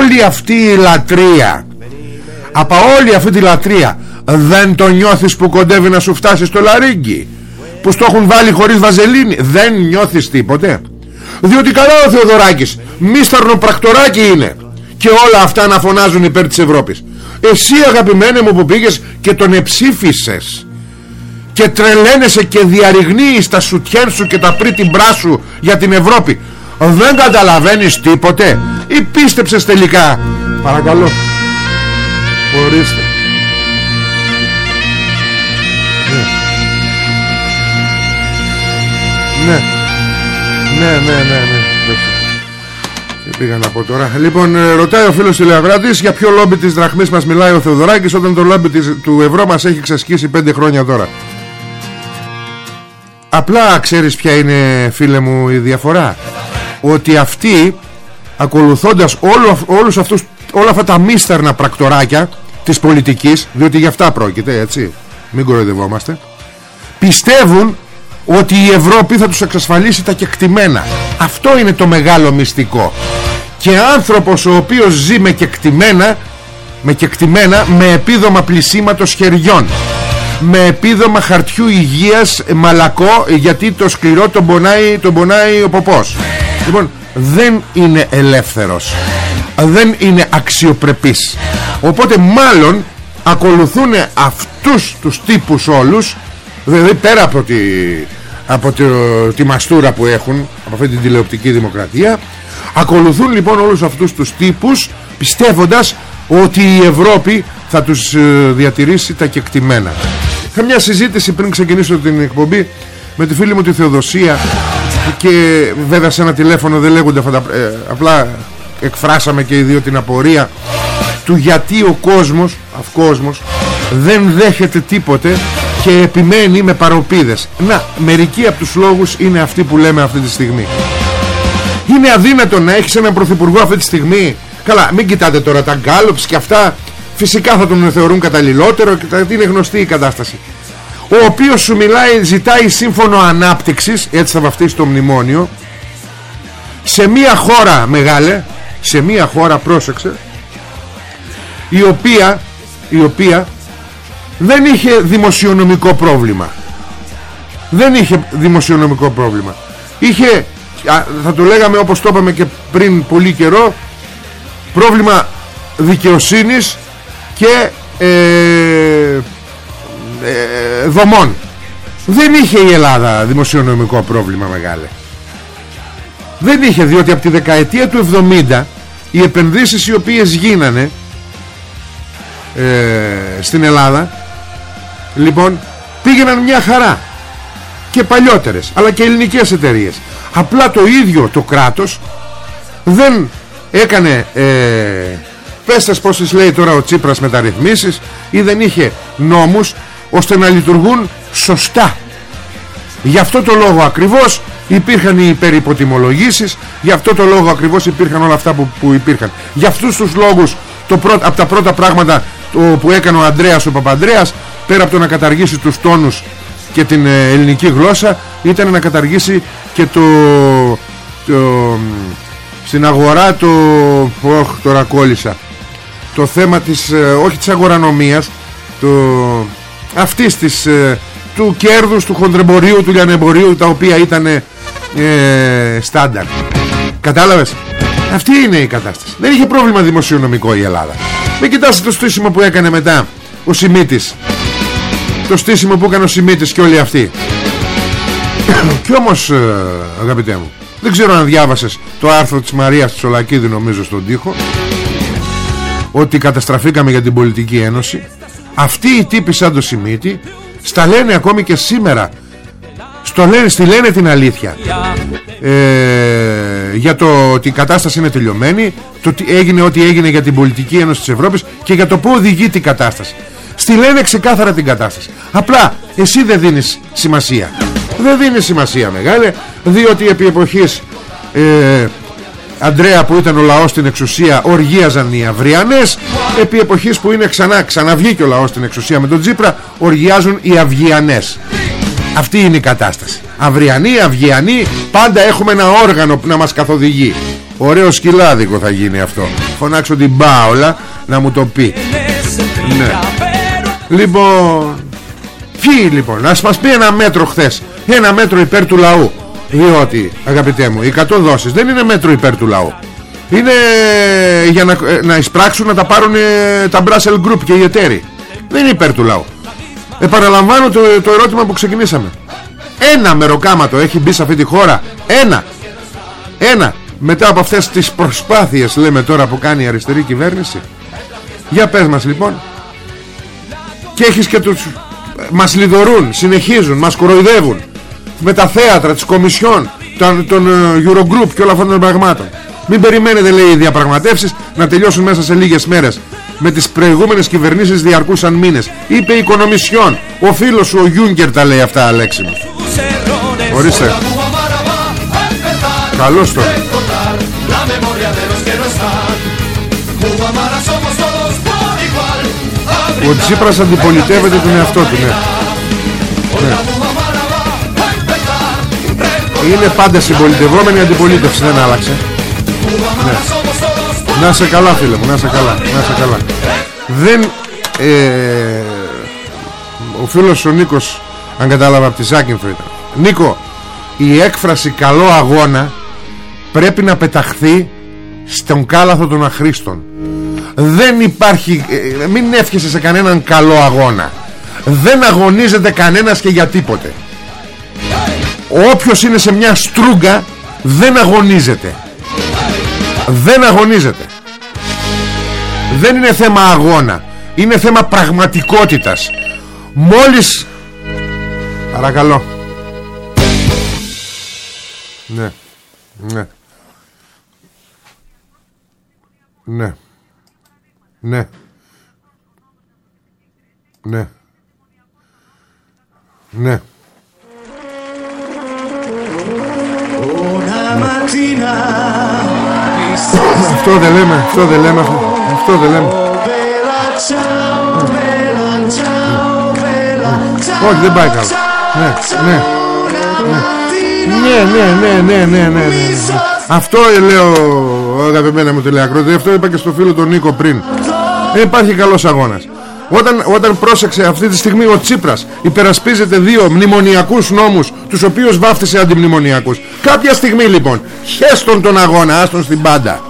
όλη αυτή η λατρεία από όλη αυτή τη λατρεία δεν το νιώθεις που κοντεύει να σου φτάσει στο λαρίγκι που στο έχουν βάλει χωρίς βαζελίνη. Δεν νιώθεις τίποτε; Διότι καλά ο Θεοδωράκης μίσταρνο πρακτοράκι είναι. Και όλα αυτά να φωνάζουν υπέρ της Ευρώπης. Εσύ αγαπημένε μου που πήγες και τον εψήφισες και τρελαίνεσαι και διαρριγνύεις τα σουτιέν σου και τα πρίτιμπρά σου για την Ευρώπη. Δεν καταλαβαίνεις τίποτε; Ή πίστεψες τελικά. Παρακαλώ. Ορίστε ναι ναι ναι ναι. Τι πήγα να πω τώρα. Λοιπόν ε, ρωτάει ο φίλος τηλεαγράτης Για ποιο λόμπι της δραχμής μας μιλάει ο Θεοδωράκης Όταν το λόμπι της, του ευρώ μας έχει ξασκίσει πέντε χρόνια τώρα. Απλά ξέρεις ποια είναι φίλε μου η διαφορά; Ότι αυτοί ακολουθώντας όλο, όλους αυτούς, όλα αυτά τα μίστερνα πρακτοράκια της πολιτικής διότι γι' αυτά πρόκειται έτσι μην κοροϊδευόμαστε πιστεύουν ότι η Ευρώπη θα τους εξασφαλίσει τα κεκτημένα. Αυτό είναι το μεγάλο μυστικό. Και άνθρωπος ο οποίος ζει με κεκτημένα με κεκτημένα με επίδομα πλησίματος χεριών με επίδομα χαρτιού υγείας μαλακό γιατί το σκληρό τον πονάει, τον πονάει ο ποπός. Λοιπόν δεν είναι ελεύθερος. Δεν είναι αξιοπρεπής. Οπότε μάλλον ακολουθούν αυτούς τους τύπους όλους δηλαδή πέρα από τη, από τη, τη μαστούρα που έχουν από αυτή την τηλεοπτική δημοκρατία. Ακολουθούν λοιπόν όλους αυτούς τους τύπους πιστεύοντας ότι η Ευρώπη θα τους ε, διατηρήσει τα κεκτημένα. Είχα μια συζήτηση πριν ξεκινήσω την εκπομπή με τη φίλη μου τη Θεοδοσία και βέβαια σε ένα τηλέφωνο δεν λέγονται αυτά ε, απλά εκφράσαμε και οι δύο την απορία του γιατί ο κόσμος, αυκόσμος δεν δέχεται τίποτε και επιμένει με παροπίδες. Να, μερικοί από τους λόγους είναι αυτοί που λέμε αυτή τη στιγμή. Είναι αδύνατο να έχεις έναν πρωθυπουργό αυτή τη στιγμή; Καλά μην κοιτάτε τώρα τα γκάλοψ και αυτά. Φυσικά θα τον θεωρούν καταλληλότερο και είναι γνωστή η κατάσταση. Ο οποίος σου μιλάει ζητάει σύμφωνο ανάπτυξης έτσι θα βαφτίσει το μνημόνιο. Σε μια χώρα μεγάλε σε μια χώρα πρόσεξε η οποία η οποία δεν είχε δημοσιονομικό πρόβλημα. Δεν είχε δημοσιονομικό πρόβλημα. Είχε θα το λέγαμε όπως το είπαμε και πριν πολύ καιρό πρόβλημα δικαιοσύνης και ε, ε, δομών. Δεν είχε η Ελλάδα δημοσιονομικό πρόβλημα μεγάλε. Δεν είχε διότι από τη δεκαετία του 70 οι επενδύσεις οι οποίες γίνανε ε, στην Ελλάδα λοιπόν πήγαιναν μια χαρά. Και παλιότερες αλλά και ελληνικές εταιρείες. Απλά το ίδιο το κράτος δεν έκανε ε, πέστες πως λέει τώρα ο Τσίπρας μεταρρυθμίσεις ή δεν είχε νόμους ώστε να λειτουργούν σωστά. Γι' αυτό το λόγο ακριβώς υπήρχαν οι υπερυποτιμολογήσεις γι' αυτό το λόγο ακριβώς υπήρχαν όλα αυτά που, που υπήρχαν. Για αυτούς τους λόγους το πρώτο, από τα πρώτα πράγματα το, που έκανε ο Ανδρέας ο Παπανδρέας πέρα από το να καταργήσει τους τόνους και την ε, ελληνική γλώσσα ήταν να καταργήσει και το, το στην αγορά το όχ, τώρα κόλλησα. Το θέμα της ε, όχι της αγορανομίας το, αυτής της ε, του κέρδους του χοντρεμπορίου του λιανεμπορίου τα οποία ήταν ε, στάνταρ. Κατάλαβες; Αυτή είναι η κατάσταση. Δεν είχε πρόβλημα δημοσιονομικό η Ελλάδα μην κοιτάσετε το στήσιμο που έκανε μετά ο Σιμίτης. Το στήσιμο που έκανε ο Σιμίτης και όλοι αυτοί. Κι όμως ε, αγαπητέ μου δεν ξέρω αν διάβασες το άρθρο της Μαρίας Τσολακίδη νομίζω στον τοίχο ότι καταστραφήκαμε για την πολιτική ένωση. Αυτοί οι τύποι σαν το Σιμίτη στα λένε ακόμη και σήμερα στο λένε, στη λένε την αλήθεια. Ε, για το ότι η κατάσταση είναι τελειωμένη το ότι έγινε ό,τι έγινε για την πολιτική ένωση της Ευρώπης και για το που οδηγεί την κατάσταση. Στη λένε ξεκάθαρα την κατάσταση. Απλά εσύ δεν δίνεις σημασία. Δεν δίνεις σημασία μεγάλε διότι επί εποχής ε, Αντρέα που ήταν ο λαός στην εξουσία οργίαζαν οι αυριανές. Επί εποχής που είναι ξανά ξαναβγήκε ο λαός στην εξουσία με τον Τζίπρα οργιάζουν οι αυγιανές αυτή είναι η κατάσταση. Αυριανοί, αυγιανοί Πάντα έχουμε ένα όργανο που να μας καθοδηγεί. Ωραίο σκυλάδικο θα γίνει αυτό. Φωνάξω την Πάολα να μου το πει. Ναι. Λοιπόν Ποιοι λοιπόν Ας μας πει ένα μέτρο χθες Ένα μέτρο υπέρ του λαού. Διότι αγαπητέ μου Οι 100 δόσεις δεν είναι μέτρο υπέρ του λαού. Είναι για να, ε, να εισπράξουν Να τα πάρουν ε, τα Brussels Group και οι εταίροι. Δεν είναι υπέρ του λαού Επαναλαμβάνω το, το ερώτημα που ξεκινήσαμε. Ένα μεροκάματο έχει μπει σε αυτή τη χώρα. Ένα. Ένα. Μετά από αυτές τις προσπάθειες Λέμε τώρα που κάνει η αριστερή κυβέρνηση. Για πες μας λοιπόν. Και έχεις και τους Μας λιδωρούν, συνεχίζουν Μας κοροϊδεύουν. Με τα θέατρα, τις κομισιόν Των, των ε, Eurogroup και όλα αυτά των πραγμάτων. Μην περιμένετε λέει οι διαπραγματεύσεις Να τελειώσουν μέσα σε λίγες μέρες με τις προηγούμενες κυβερνήσεις διαρκούσαν μήνες είπε η Οικονομισιόν ο φίλος σου ο Γιούγκερ τα λέει αυτά Αλέξη μου ορίστε καλώς το ο Τσίπρας αντιπολιτεύεται τον εαυτό του ναι. ναι. Είναι πάντα συμπολιτευόμενη αντιπολίτευση δεν άλλαξε ναι. Να σε καλά φίλε μου, να σε καλά, να σε καλά. Δεν... Ε, ο φίλος ο Νίκος, αν κατάλαβα από τη Ζάκυνφρο ήταν. Νίκο, η έκφραση καλό αγώνα πρέπει να πεταχθεί στον κάλαθο των αχρήστων. Δεν υπάρχει... Ε, μην εύχεσαι σε κανέναν καλό αγώνα. Δεν αγωνίζεται κανένας και για τίποτε. Όποιος είναι σε μια στρούγκα δεν αγωνίζεται. Δεν αγωνίζεται. Δεν είναι θέμα αγώνα. Είναι θέμα πραγματικότητας. Μόλις παρακαλώ. Ναι. Ναι. Ναι. Ναι. Ναι. Ναι Αυτό δεν λέμε, αυτό δεν λέμε αυτό δεν λέμε. Όχι δεν πάει καλά. Ναι, ναι Ναι, ναι, ναι, ναι, ναι, ναι, Αυτό λέω αγαπημένα μου τηλεακρότη Αυτό είπα και στο φίλο τον Νίκο πριν. Δεν υπάρχει καλός αγώνας όταν, όταν πρόσεξε αυτή τη στιγμή ο Τσίπρας υπερασπίζεται δύο μνημονιακούς νόμους τους οποίους βάφτισε αντιμνημονιακούς. Κάποια στιγμή λοιπόν χέστον τον αγώνα άστον στην πάντα.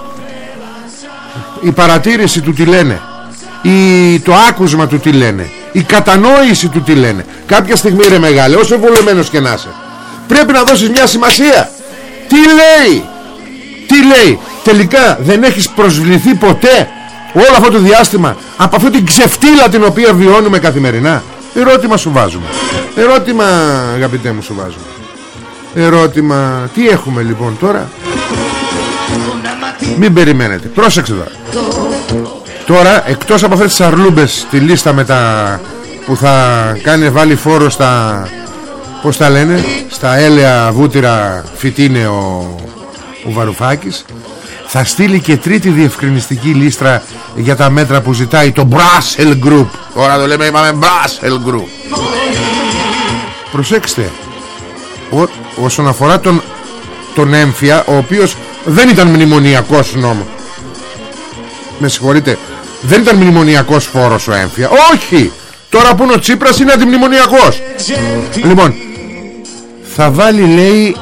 Η παρατήρηση του τι λένε η, το άκουσμα του τι λένε η κατανόηση του τι λένε. Κάποια στιγμή ρε μεγάλε όσο βολεμένος και να είσαι πρέπει να δώσεις μια σημασία. Τι λέει τι λέει. Τελικά δεν έχεις προσβληθεί ποτέ όλο αυτό το διάστημα από αυτή την ξεφτύλα την οποία βιώνουμε καθημερινά Ερώτημα σου βάζουμε. Ερώτημα αγαπητέ μου σου βάζουμε. Ερώτημα Τι έχουμε λοιπόν τώρα; Μην περιμένετε. Πρόσεξε τώρα. Τώρα εκτός από αυτές τις αρλούμπες Τη λίστα με τα Που θα κάνει βάλει φόρο στα Πώς τα λένε Στα έλαια βούτυρα φυτίνε ο, ο Βαρουφάκης θα στείλει και τρίτη διευκρινιστική λίστρα για τα μέτρα που ζητάει το Brussels Group. Τώρα το λέμε είπαμε Brussels Group. Προσέξτε. Ό, όσον αφορά τον, τον έμφυα, ο οποίος δεν ήταν μνημονιακός νόμο. Με συγχωρείτε. Δεν ήταν μνημονιακός φόρος ο έμφυα. Όχι. Τώρα που είναι ο Τσίπρας είναι αντιμνημονιακός. Λοιπόν, θα βάλει λέει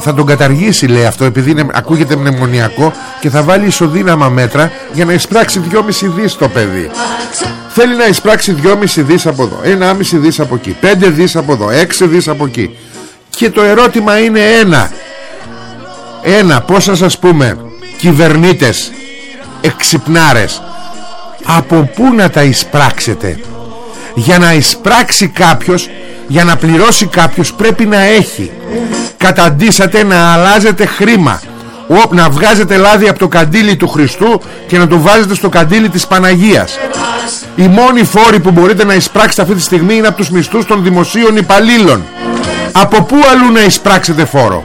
θα τον καταργήσει λέει αυτό επειδή είναι, ακούγεται μνημονιακό και θα βάλει ισοδύναμα μέτρα για να εισπράξει 2,5 δις το παιδί. Θέλει να εισπράξει 2,5 δις από εδώ 1,5 δις από εκεί 5 δις από εδώ 6 δις από εκεί. Και το ερώτημα είναι ένα. Ένα πως να σας πούμε κυβερνήτες εξυπνάρες από πού να τα εισπράξετε; Για να εισπράξει κάποιος για να πληρώσει κάποιος πρέπει να έχει καταντήσατε να αλλάζετε χρήμα. Να βγάζετε λάδι από το καντήλι του Χριστού και να το βάζετε στο καντήλι της Παναγίας. Οι μόνοι φόροι που μπορείτε να εισπράξετε αυτή τη στιγμή είναι από τους μισθούς των δημοσίων υπαλλήλων. Από πού αλλού να εισπράξετε φόρο;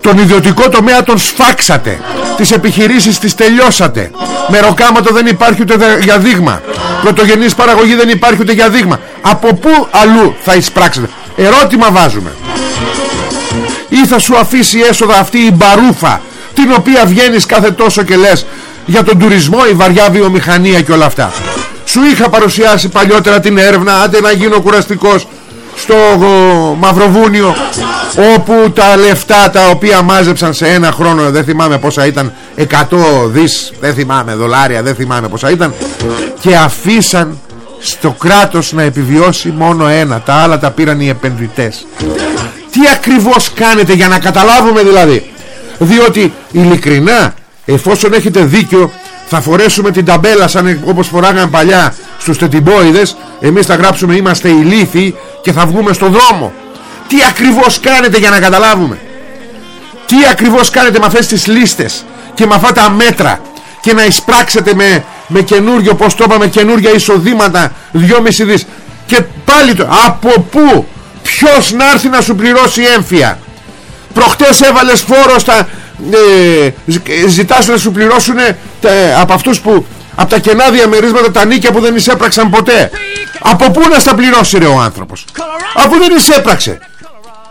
Τον ιδιωτικό τομέα τον σφάξατε. Τις επιχειρήσεις τις τελειώσατε. Με ροκάματο δεν υπάρχει ούτε για δείγμα. Πρωτογενής παραγωγή δεν υπάρχει ούτε για δείγμα. Από πού αλλού θα εισπράξετε; Ερώτημα βάζουμε ή θα σου αφήσει έσοδα αυτή η μπαρούφα την οποία βγαίνεις κάθε τόσο και λες για τον τουρισμό, η βαριά βιομηχανία και όλα αυτά. Σου είχα παρουσιάσει παλιότερα την έρευνα άντε να γίνω κουραστικός στο Μαυροβούνιο όπου τα λεφτά τα οποία μάζεψαν σε ένα χρόνο δεν θυμάμαι πόσα ήταν 100 δις δεν θυμάμαι δολάρια δεν θυμάμαι πόσα ήταν και αφήσαν στο κράτος να επιβιώσει μόνο ένα τα άλλα τα πήραν οι επενδυτές τι ακριβώς κάνετε για να καταλάβουμε δηλαδή; Διότι ειλικρινά εφόσον έχετε δίκιο θα φορέσουμε την ταμπέλα σαν όπως φοράγαν παλιά στους τετιμπόιδες εμείς θα γράψουμε είμαστε ηλίθιοι και θα βγούμε στον δρόμο. Τι ακριβώς κάνετε για να καταλάβουμε; Τι ακριβώς κάνετε με αυτές τις λίστες και με αυτά τα μέτρα και να εισπράξετε με, με καινούριο πως το είπαμε καινούρια εισοδήματα 2,5 δις; Και πάλι το από πού ποιος να έρθει να σου πληρώσει έμφυα. Προχτές έβαλες φόρο στα ε, ζητάς να σου πληρώσουν ε, από αυτούς που από τα κενά διαμερίσματα τα νίκια που δεν εισέπραξαν ποτέ. Από πού να στα πληρώσει ρε ο άνθρωπος; Αφού δεν εισέπραξε.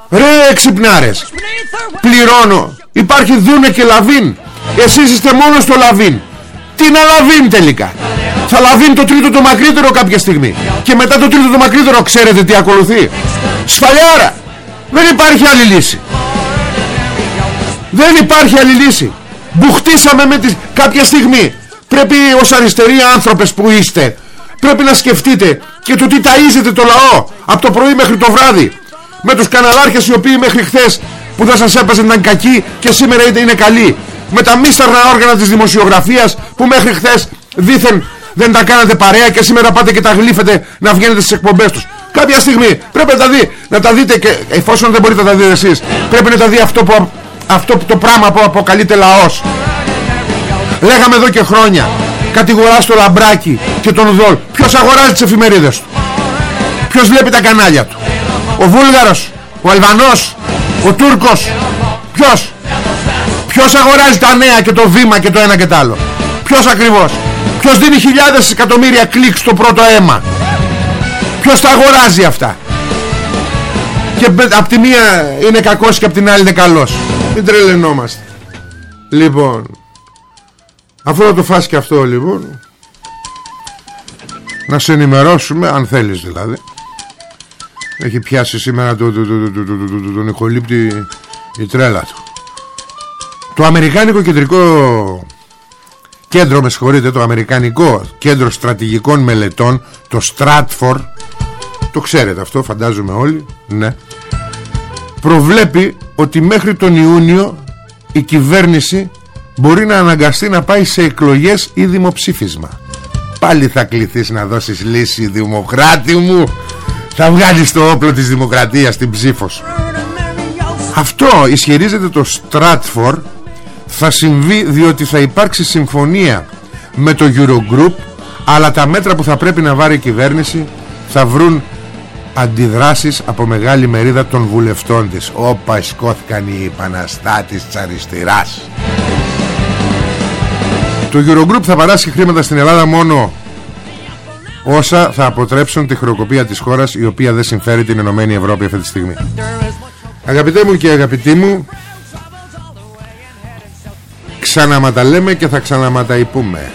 Ρε εξυπνάρες πληρώνω. Υπάρχει δούνε και λαβίν εσείς είστε μόνος στο λαβίν τι να λαβίν τελικά θα λαβίν το τρίτο το μακρύτερο κάποια στιγμή. Και μετά το τρίτο το μακρύτερο ξέρετε τι ακολουθεί. Σφαλιάρα δεν υπάρχει άλλη λύση. Δεν υπάρχει άλλη λύση. Μπουχτίσαμε με τις κάποια στιγμή. Πρέπει ως αριστεροί άνθρωπες που είστε πρέπει να σκεφτείτε και το τι ταΐζετε το λαό από το πρωί μέχρι το βράδυ. Με τους καναλάρχες οι οποίοι μέχρι χθες που δεν σας έπαιζαν ήταν κακοί και σήμερα είτε είναι καλοί. Με τα μίσταρνα όργανα της δημοσιογραφίας που μέχρι χθες δήθεν δεν τα κάνατε παρέα και σήμερα πάτε και τα γλύφετε να βγαίνετε στις εκπομπές τους. Κάποια στιγμή πρέπει να τα, δει, να τα δείτε και εφόσον δεν μπορείτε να τα δείτε εσείς πρέπει να τα δει αυτό, που, αυτό το πράγμα που αποκαλείται λαός. Λέγαμε εδώ και χρόνια κατηγορά στο λαμπράκι και τον Ουδόλ ποιος αγοράζει τις εφημερίδες του; Ποιος βλέπει τα κανάλια του; Ο Βούλγαρος, ο Αλβανός ο Τούρκος. Ποιος; Ποιος αγοράζει τα νέα και το βήμα και το ένα και το άλλο; Ποιος ακριβώς; Ποιος δίνει χιλιάδες εκατομμύρια κλικ στο πρώτο αίμα; Ποιος τα αγοράζει αυτά; Και από τη μία είναι κακός και από την άλλη είναι καλός. Μην τρελαινόμαστε. Λοιπόν αφού θα το φας και αυτό λοιπόν να σε ενημερώσουμε αν θέλεις δηλαδή. Έχει πιάσει σήμερα το, το, το, το, το, τον ηχολήπτη η τρέλα του. Το Αμερικάνικο Κεντρικό Κέντρο, με συγχωρείτε, το Αμερικανικό Κέντρο Στρατηγικών Μελετών, το Stratford, το ξέρετε αυτό, φαντάζομαι όλοι, ναι, προβλέπει ότι μέχρι τον Ιούνιο η κυβέρνηση μπορεί να αναγκαστεί να πάει σε εκλογές ή δημοψήφισμα. πάλι θα κληθείς να δώσεις λύση δημοκράτη μου. Θα βγάλεις το όπλο της δημοκρατίας στην ψήφος. Σου αυτό ισχυρίζεται το Stratfor θα συμβεί διότι θα υπάρξει συμφωνία με το Eurogroup αλλά τα μέτρα που θα πρέπει να βάρει η κυβέρνηση θα βρουν αντιδράσεις από μεγάλη μερίδα των βουλευτών της. Όπα σκόθηκαν οι επαναστάτες της αριστεράς. Το Eurogroup θα παράσχει χρήματα στην Ελλάδα μόνο όσα θα αποτρέψουν τη χρεοκοπία της χώρας η οποία δεν συμφέρει την Ενωμένη Ευρώπη αυτή τη στιγμή. Αγαπητέ μου και αγαπητοί μου Ξαναματαλέμε και θα ξαναματαϊπούμε.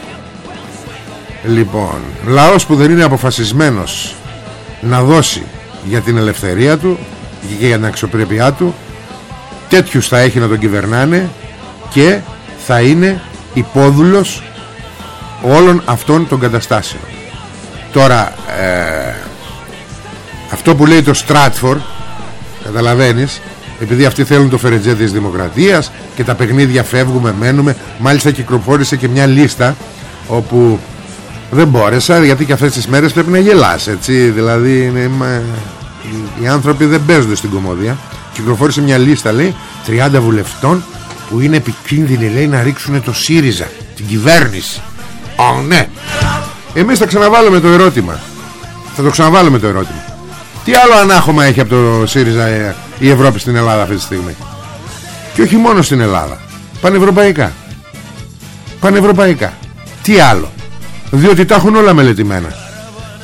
Λοιπόν Λαός που δεν είναι αποφασισμένος Να δώσει για την ελευθερία του Και για την αξιοπρέπειά του Τέτοιους θα έχει να τον κυβερνάνε Και θα είναι υπόδουλος Όλων αυτών των καταστάσεων. Τώρα ε, Αυτό που λέει το Στράτφορ Καταλαβαίνεις επειδή αυτοί θέλουν το φερετζέ της δημοκρατίας και τα παιχνίδια φεύγουμε, μένουμε μάλιστα κυκλοφόρησε και μια λίστα όπου δεν μπόρεσα γιατί και αυτές τις μέρες πρέπει να γελάς έτσι. Δηλαδή είναι, οι άνθρωποι δεν παίζονται στην κομμόδια κυκλοφόρησε μια λίστα λέει 30 βουλευτών που είναι επικίνδυνοι λέει να ρίξουν το ΣΥΡΙΖΑ την κυβέρνηση. Ω ναι. Εμείς θα ξαναβάλουμε το ερώτημα. Θα το ξαναβάλουμε το ερώτημα. Τι άλλο ανάχωμα έχει από το ΣΥΡΙΖΑ ε, η Ευρώπη στην Ελλάδα αυτή τη στιγμή. Και όχι μόνο στην Ελλάδα. Πανευρωπαϊκά. Πανευρωπαϊκά. Τι άλλο. Διότι τα έχουν όλα μελετημένα.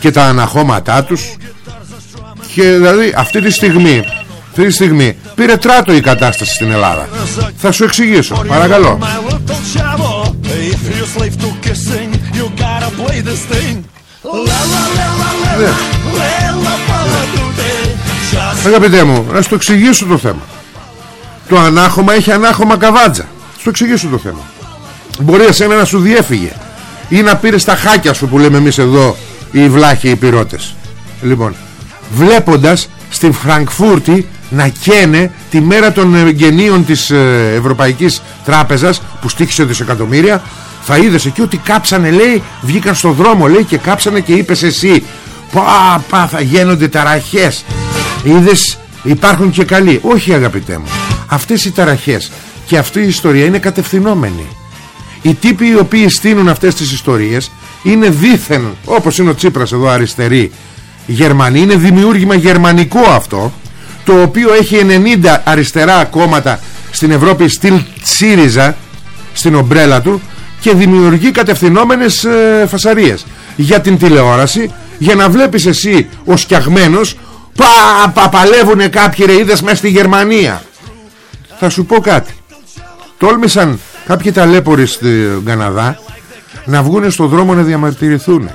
Και τα αναχώματά τους. Και δηλαδή αυτή τη στιγμή αυτή τη στιγμή πήρε τράτο η κατάσταση στην Ελλάδα. Θα σου εξηγήσω. Παρακαλώ. Ναι. Αγαπητέ μου, να σου το εξηγήσω το θέμα. Το ανάχωμα έχει ανάχωμα καβάτζα. Στο εξηγήσω το θέμα. Μπορεί εσένα να σου διέφυγε ή να πήρες τα χάκια σου που λέμε εμείς εδώ οι βλάχοι οι πυρώτες. Λοιπόν, βλέποντας στην Φραγκφούρτη να καίνε τη μέρα των γεννίων της ε, Ευρωπαϊκής Τράπεζας που στήχησε δισεκατομμύρια θα είδες εκεί ότι κάψανε λέει βγήκαν στο δρόμο λέει και κάψανε και είπες εσύ πα, πα θα γίνονται ταραχές είδες υπάρχουν και καλοί. Όχι αγαπητέ μου. Αυτές οι ταραχές και αυτή η ιστορία είναι κατευθυνόμενη οι τύποι οι οποίοι στείνουν αυτές τις ιστορίες είναι δήθεν όπως είναι ο Τσίπρας εδώ αριστερή Γερμανοί. Είναι δημιούργημα γερμανικό αυτό το οποίο έχει 90 αριστερά κόμματα στην Ευρώπη στυλ ΣΥΡΙΖΑ στην ομπρέλα του και δημιουργεί κατευθυνόμενες ε, φασαρίες για την τηλεόραση για να βλέπεις εσύ ο σκιαγμένος πα, πα παλεύουνε κάποιοι ρεΐδες μέσα στη Γερμανία. Θα σου πω κάτι. Τόλμησαν κάποιοι ταλέποροι στην Καναδά να βγουν στον δρόμο να διαμαρτυρηθούν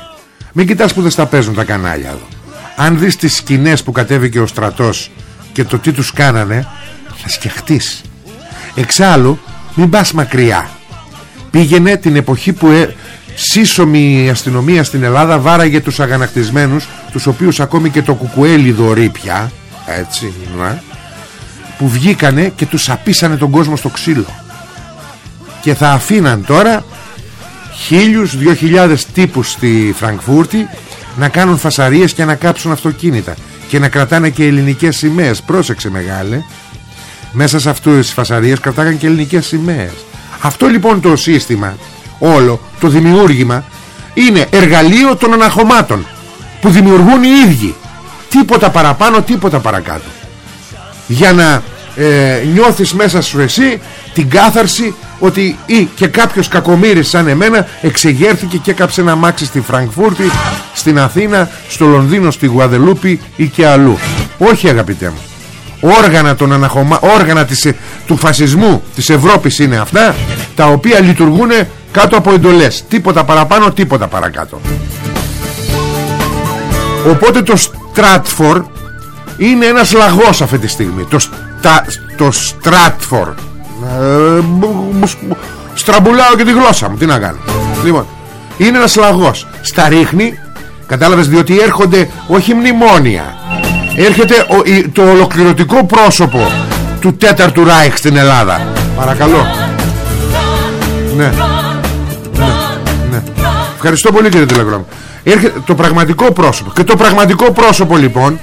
μην κοιτάς που δεν στα παίζουν τα κανάλια εδώ. Αν δεις τις σκηνές που κατέβηκε ο στρατός και το τι τους κάνανε θα σκεφτείς. Εξάλλου μην πας μακριά. Πήγαινε την εποχή που ε, σύσσωμη αστυνομία στην Ελλάδα βάραγε τους αγανακτισμένους τους οποίους ακόμη και το κουκουέλι δωρεί πια έτσι να, που βγήκανε και τους απίσανε τον κόσμο στο ξύλο. Και θα αφήναν τώρα χίλιους, δυο χιλιάδες τύπους στη Φραγκφούρτη να κάνουν φασαρίες και να κάψουν αυτοκίνητα και να κρατάνε και ελληνικές σημαίες. Πρόσεξε μεγάλε. Μέσα σε αυτούς τις φασαρίες κρατάγαν και ελληνικές σημαίες. Αυτό λοιπόν το σύστημα όλο το δημιούργημα είναι εργαλείο των αναχωμάτων που δημιουργούν οι ίδιοι. Τίποτα παραπάνω τίποτα παρακάτω. Για να ε, νιώθεις μέσα σου εσύ την κάθαρση ότι ή και κάποιος κακομύρης σαν εμένα εξεγέρθηκε και έκαψε να μάξι στη Φραγκφούρτη στην Αθήνα, στο Λονδίνο, στη Γουαδελούπη ή και αλλού. Όχι αγαπητέ μου. Όργανα, των αναχωμα... όργανα της, ε, του φασισμού της Ευρώπης είναι αυτά τα οποία λειτουργούν κάτω από εντολές. Τίποτα παραπάνω, τίποτα παρακάτω. Οπότε το Stratfor είναι ένας λαγός αυτή τη στιγμή. Το, στα, το Stratfor ε, στραμπουλάω και τη γλώσσα μου τι να κάνω. Λοιπόν είναι ένας λαγός. Στα ρίχνει κατάλαβες διότι έρχονται όχι μνημόνια. Έρχεται το ολοκληρωτικό πρόσωπο του τέταρτου Ράιχ στην Ελλάδα. Παρακαλώ. Ναι ναι, ναι. Ευχαριστώ πολύ κύριε τηλεγράμμα. Έρχεται το πραγματικό πρόσωπο. Και το πραγματικό πρόσωπο λοιπόν,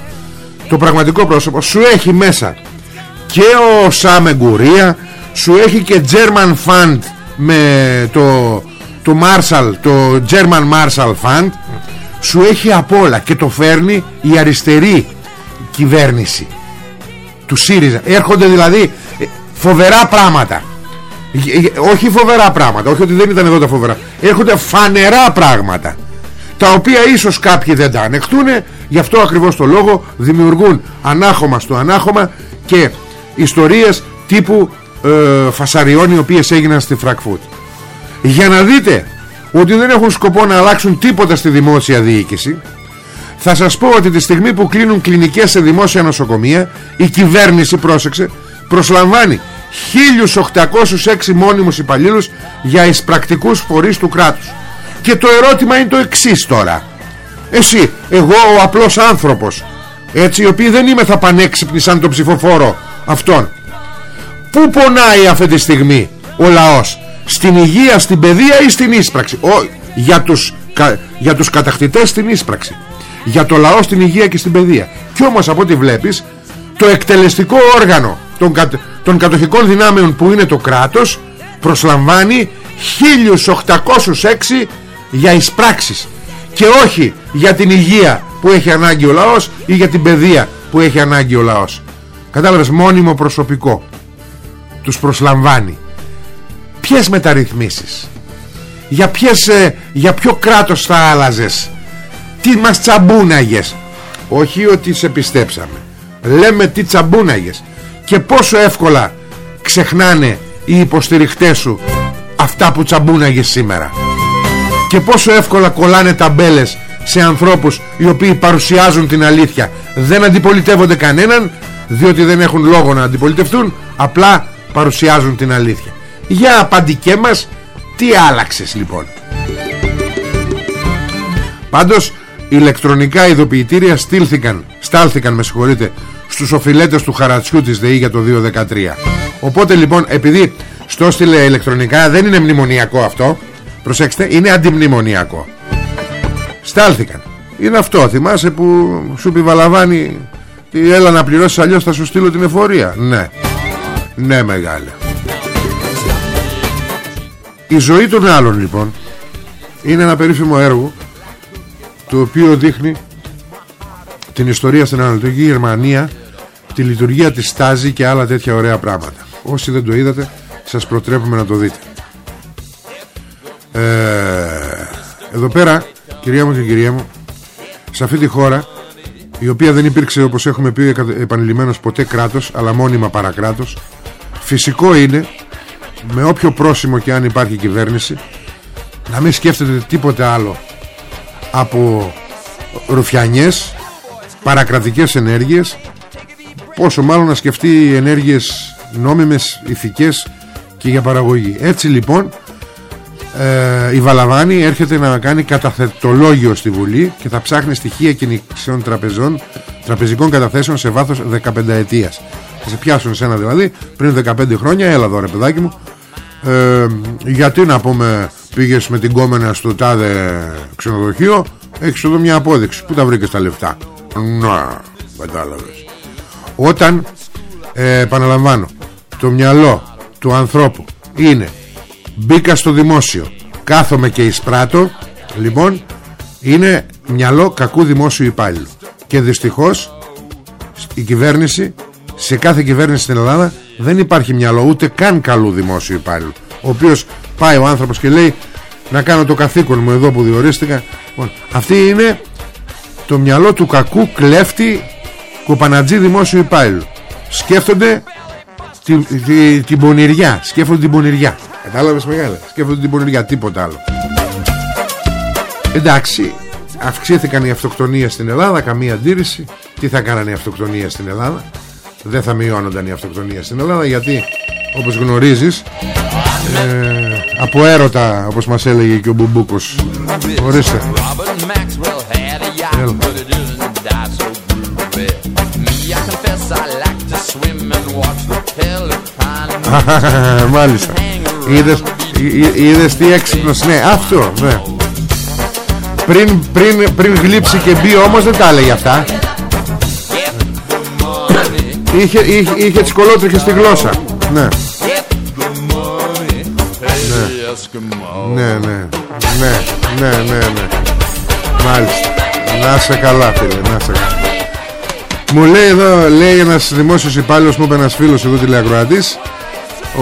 το πραγματικό πρόσωπο σου έχει μέσα και ο Σάμε Γκουρία, σου έχει και German Fund με το, το Marshall, το German Marshall Fund, σου έχει απ' όλα και το φέρνει η αριστερή κυβέρνηση του ΣΥΡΙΖΑ. Έρχονται δηλαδή ε, φοβερά πράγματα. Ε, όχι φοβερά πράγματα, όχι ότι δεν ήταν εδώ τα φοβερά. Έρχονται φανερά πράγματα τα οποία ίσως κάποιοι δεν τα ανεχτούν γι' αυτό ακριβώς το λόγο δημιουργούν ανάχωμα στο ανάχωμα και ιστορίες τύπου ε, φασαριών οι οποίες έγιναν στη Φρακφούτ για να δείτε ότι δεν έχουν σκοπό να αλλάξουν τίποτα στη δημόσια διοίκηση θα σας πω ότι τη στιγμή που κλείνουν κλινικές σε δημόσια νοσοκομεία η κυβέρνηση πρόσεξε προσλαμβάνει 1806 μόνιμους υπαλλήλους για εισπρακτικούς φορείς του κράτους. Και το ερώτημα είναι το εξής τώρα. Εσύ, εγώ ο απλός άνθρωπος έτσι οι οποίοι δεν είμαι θα πανέξυπνοι σαν τον ψηφοφόρο αυτόν. Πού πονάει αυτή τη στιγμή ο λαός Στην υγεία, στην παιδεία ή στην ίσπραξη; Ο, για, τους, για τους κατακτητές στην ίσπραξη Για το λαό στην υγεία και στην παιδεία. Κι όμως από ό,τι βλέπεις Το εκτελεστικό όργανο των, των κατοχικών δυνάμεων που είναι το κράτος Προσλαμβάνει 1806 για εισπράξεις. Και όχι για την υγεία που έχει ανάγκη ο λαός ή για την παιδεία που έχει ανάγκη ο λαός. Κατάλαβες μόνιμο προσωπικό. Τους προσλαμβάνει. Ποιες μεταρρυθμίσεις; Για, ποιες, ε, για ποιο κράτος θα άλλαζες; Τι μας τσαμπούναγες; Όχι ότι σε πιστέψαμε. Λέμε τι τσαμπούναγες και πόσο εύκολα ξεχνάνε οι υποστηριχτές σου αυτά που τσαμπούναγες σήμερα. Και πόσο εύκολα κολλάνε ταμπέλες σε ανθρώπους οι οποίοι παρουσιάζουν την αλήθεια. Δεν αντιπολιτεύονται κανέναν διότι δεν έχουν λόγο να αντιπολιτευτούν απλά παρουσιάζουν την αλήθεια. Για απαντικέ μας τι άλλαξες λοιπόν; Πάντως ηλεκτρονικά ειδοποιητήρια στήλθηκαν στάλθηκαν με συγχωρείτε στους οφειλέτες του χαρατσιού της ΔΕΗ για το 2013 οπότε λοιπόν επειδή στο στείλε ηλεκτρονικά δεν είναι μνημονιακό αυτό. Προσέξτε είναι αντιμνημονιακό. Στάλθηκαν. Είναι αυτό θυμάσαι που σου επιβαλαβάνει έλα να πληρώσεις αλλιώς θα σου στείλω την εφορία ναι. Ναι μεγάλε. Η ζωή των άλλων λοιπόν Είναι ένα περίφημο έργο Το οποίο δείχνει Την ιστορία στην Ανατολική Γερμανία Τη λειτουργία της Στάζη Και άλλα τέτοια ωραία πράγματα. Όσοι δεν το είδατε σας προτρέπουμε να το δείτε. Ε, Εδώ πέρα Κυρία μου και κυρία μου Σε αυτή τη χώρα η οποία δεν υπήρξε όπως έχουμε πει επανειλημμένως ποτέ κράτος αλλά μόνιμα παρακράτος Φυσικό είναι με όποιο πρόσημο και αν υπάρχει κυβέρνηση να μην σκέφτεται τίποτε άλλο από ρουφιανιές παρακρατικές ενέργειες πόσο μάλλον να σκεφτεί ενέργειες νόμιμες, ηθικές και για παραγωγή. Έτσι λοιπόν ε, η Βαλαβάνη έρχεται να κάνει καταθετολόγιο στη Βουλή και θα ψάχνει στοιχεία κινήσεων τραπεζών τραπεζικών καταθέσεων σε βάθος 15 ετίας. Θα σε πιάσουν σε ένα δηλαδή πριν 15 χρόνια έλα εδώ ρε παιδάκι μου. Ε, γιατί να πούμε πήγες με την κόμενα στο τάδε ξενοδοχείο έχεις εδώ μια απόδειξη. Που τα βρήκες τα λεφτά; Να κατάλαβες όταν ε, επαναλαμβάνω το μυαλό του ανθρώπου είναι μπήκα στο δημόσιο κάθομαι και εισπράττω λοιπόν είναι μυαλό κακού δημόσιου υπάλληλου. Και δυστυχώς η κυβέρνηση σε κάθε κυβέρνηση στην Ελλάδα δεν υπάρχει μυαλό ούτε καν καλού δημόσιου υπάλληλου. Ο οποίος πάει ο άνθρωπος και λέει να κάνω το καθήκον μου εδώ που διορίστηκα λοιπόν, αυτή είναι το μυαλό του κακού κλέφτη κοπανατζή δημόσιου υπάλληλου σκέφτονται την, την, την πονηριά. Σκέφτονται την πονηριά. Κατάλαβες μεγάλα σκέφτονται την πονηριά τίποτα άλλο. Εντάξει αυξήθηκαν οι αυτοκτονίες στην Ελλάδα καμία αντίρρηση. Τι θα κάνανε οι αυτοκτονίες στην Ελλάδα; Δεν θα μειώνονταν οι αυτοκτονίες στην Ελλάδα γιατί όπως γνωρίζεις ε, από έρωτα όπως μας έλεγε και ο Μπουμπούκος. Ορίστε Μάλιστα Είδες, είδες τι έξυπνος Ναι αυτό ναι. πριν, πριν, πριν γλύψει και μπει όμως δεν τα έλεγε αυτά είχε, είχε, είχε τις κολότριχες στη γλώσσα Ναι Ναι, ναι, ναι, ναι, ναι, ναι. Μάλιστα. Να σε καλά, φίλε, να σε καλά. Μου λέει εδώ, λέει ένας δημόσιος υπάλληλος, μου είπε ένας φίλος εδώ τηλεακροατής,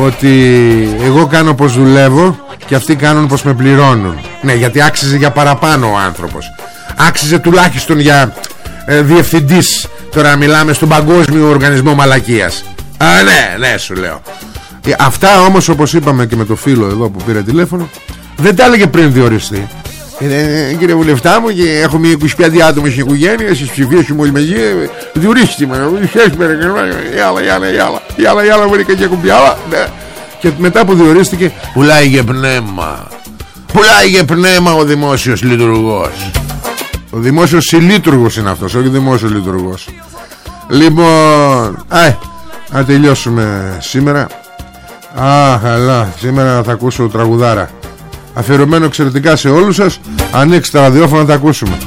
ότι εγώ κάνω πως δουλεύω και αυτοί κάνουν πως με πληρώνουν. Ναι, γιατί άξιζε για παραπάνω ο άνθρωπος. Άξιζε τουλάχιστον για ε, διευθυντής. Τώρα μιλάμε στον Παγκόσμιο Οργανισμό Μαλακίας. Α, ναι, ναι, σου λέω. Ε, αυτά όμως όπως είπαμε και με το φίλο εδώ που πήρε τηλέφωνο δεν τα έλεγε πριν διοριστεί ε, κύριε βουλευτά μου και έχω μια 25 άτομα στην οικογένεια στις ψηφίες σου μόλι μαζί διοριστεί με Γιάλα, γιάλα, γιάλα Γιάλα, γιάλα, βρήκα και κουμπιάλα Και μετά που διορίστηκε Πουλάει και πνεύμα Πουλάει και πνεύμα ο δημόσιος λειτουργός Ο δημόσιος συλλήτουργος είναι αυτός Όχι ο δημόσιος λειτουργός Λοιπόν α, Α τελειώσουμε σήμερα Α, καλά. Σήμερα θα ακούσω τραγουδάρα. Αφιερωμένο εξαιρετικά σε όλους σας. Ανοίξτε τα ραδιόφωνα να τα ακούσουμε.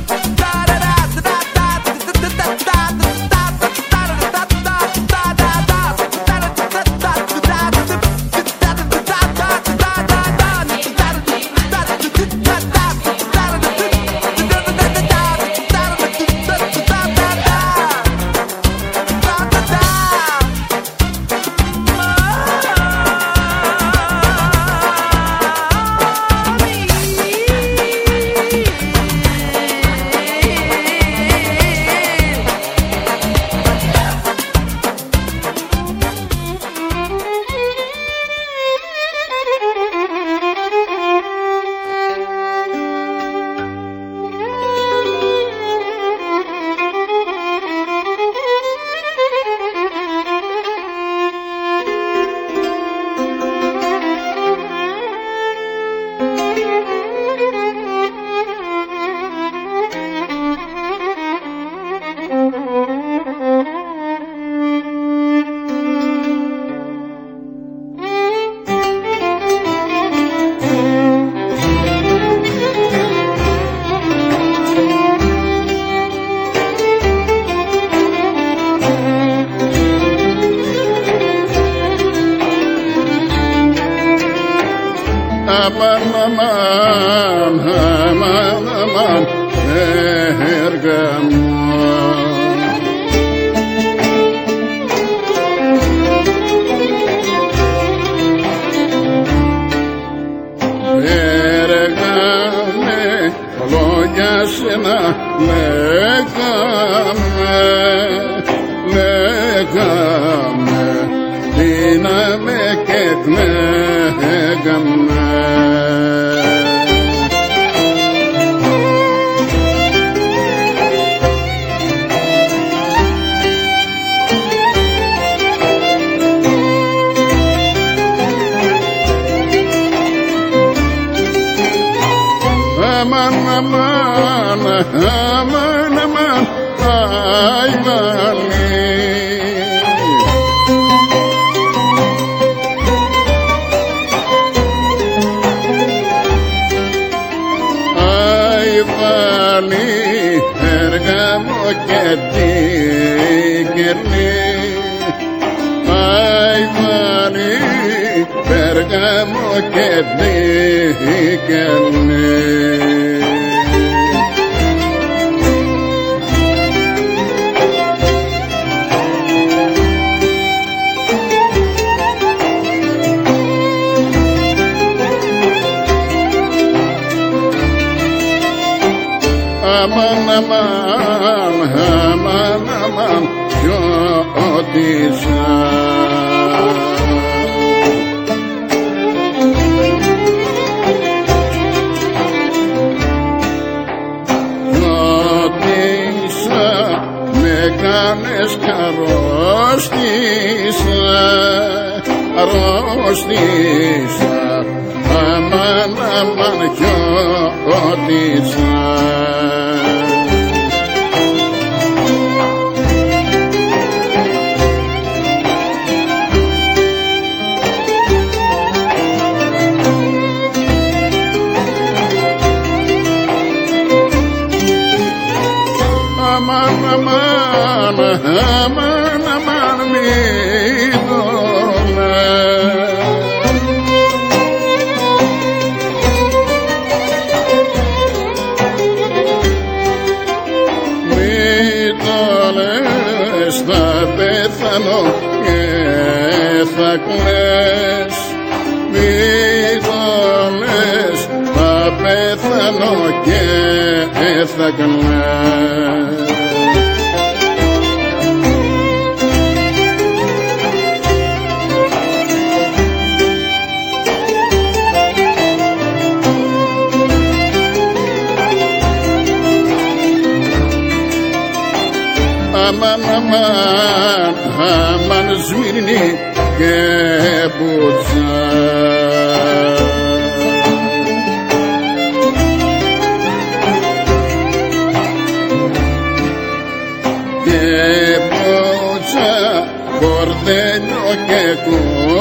Aman aman aman aman yotisa. κάνες κι αρρώστησα, αμάν αμάν. Θα κλαις Αμάν, αμάν,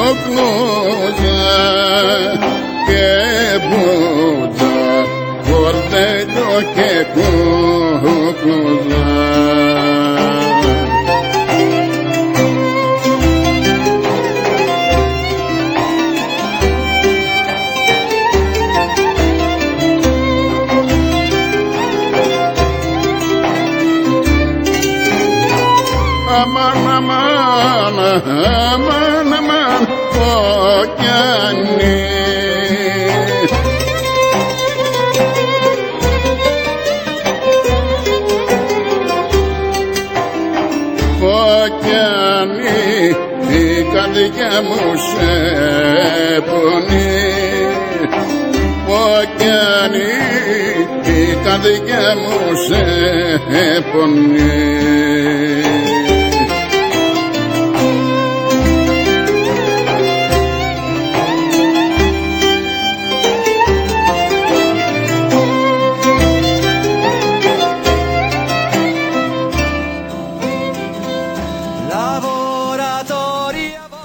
κουκλούζα. Και Μπουτζά, Μπορδένιο και κουκλούζα. Ωκεανή. Ωκεανή, η καρδιά μου σε πονεί. Ωκεανή, η καρδιά μου σε πονεί.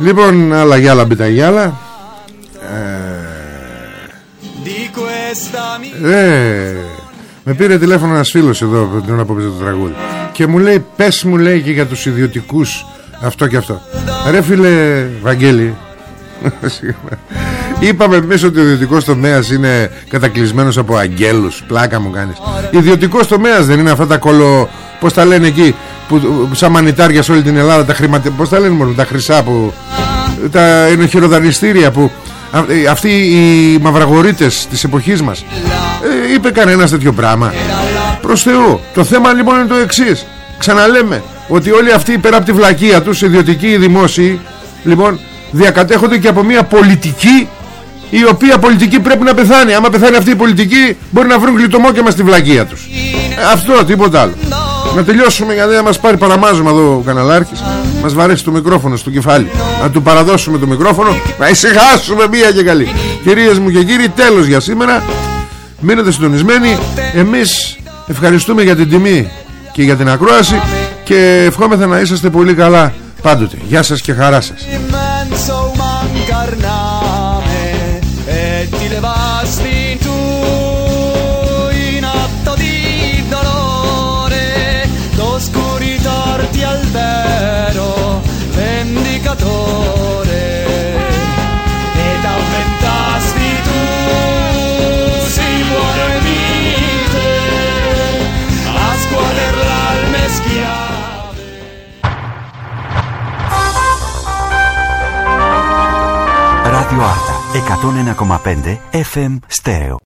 Λοιπόν, άλλα γυάλα μπει τα γυάλα. di questa mia Ε, με πήρε τηλέφωνο ένας φίλος εδώ από την ώρα που έπαιζε το τραγούδι. Και μου λέει πες μου λέει και για τους ιδιωτικούς αυτό και αυτό ρε φίλε Βαγγέλη είπαμε εμείς ότι ο ιδιωτικός τομέας είναι κατακλυσμένος από αγγέλους. Πλάκα μου κάνεις. Ιδιωτικός τομέας δεν είναι αυτά τα κολο πως τα λένε εκεί που, σαν μανιτάρια σε όλη την Ελλάδα τα χρηματι... πως τα λένε μόνο τα χρυσά που τα ενοχειροδανιστήρια που α- ε, αυτοί οι μαυραγορείτες της εποχής μας ε, είπε κανένας τέτοιο πράγμα. Προς Θεού. Το θέμα λοιπόν είναι το εξής. Ξαναλέμε ότι όλοι αυτοί πέρα από τη βλακεία τους ιδιωτικοί ή δημόσιοι λοιπόν διακατέχονται και από μια πολιτική η οποία πολιτική πρέπει να πεθάνει. Άμα πεθάνει αυτή η πολιτική μπορεί να βρουν γλιτωμόκαιμα στη βλακεία τους. Ε, αυτό τίποτα άλλο να τελειώσουμε γιατί να μας πάρει παραμάζωμα εδώ ο καναλάρχης. Μας βαρέσει το μικρόφωνο στο κεφάλι. Να του παραδώσουμε το μικρόφωνο. Να ησυχάσουμε μία και καλή. Κυρίες μου και κύριοι τέλος για σήμερα. Μείνετε συντονισμένοι. Εμείς ευχαριστούμε για την τιμή Και για την ακρόαση Και ευχόμεθα να είσαστε πολύ καλά Πάντοτε. Γεια σας και χαρά σας 101,5 FM Στέρεο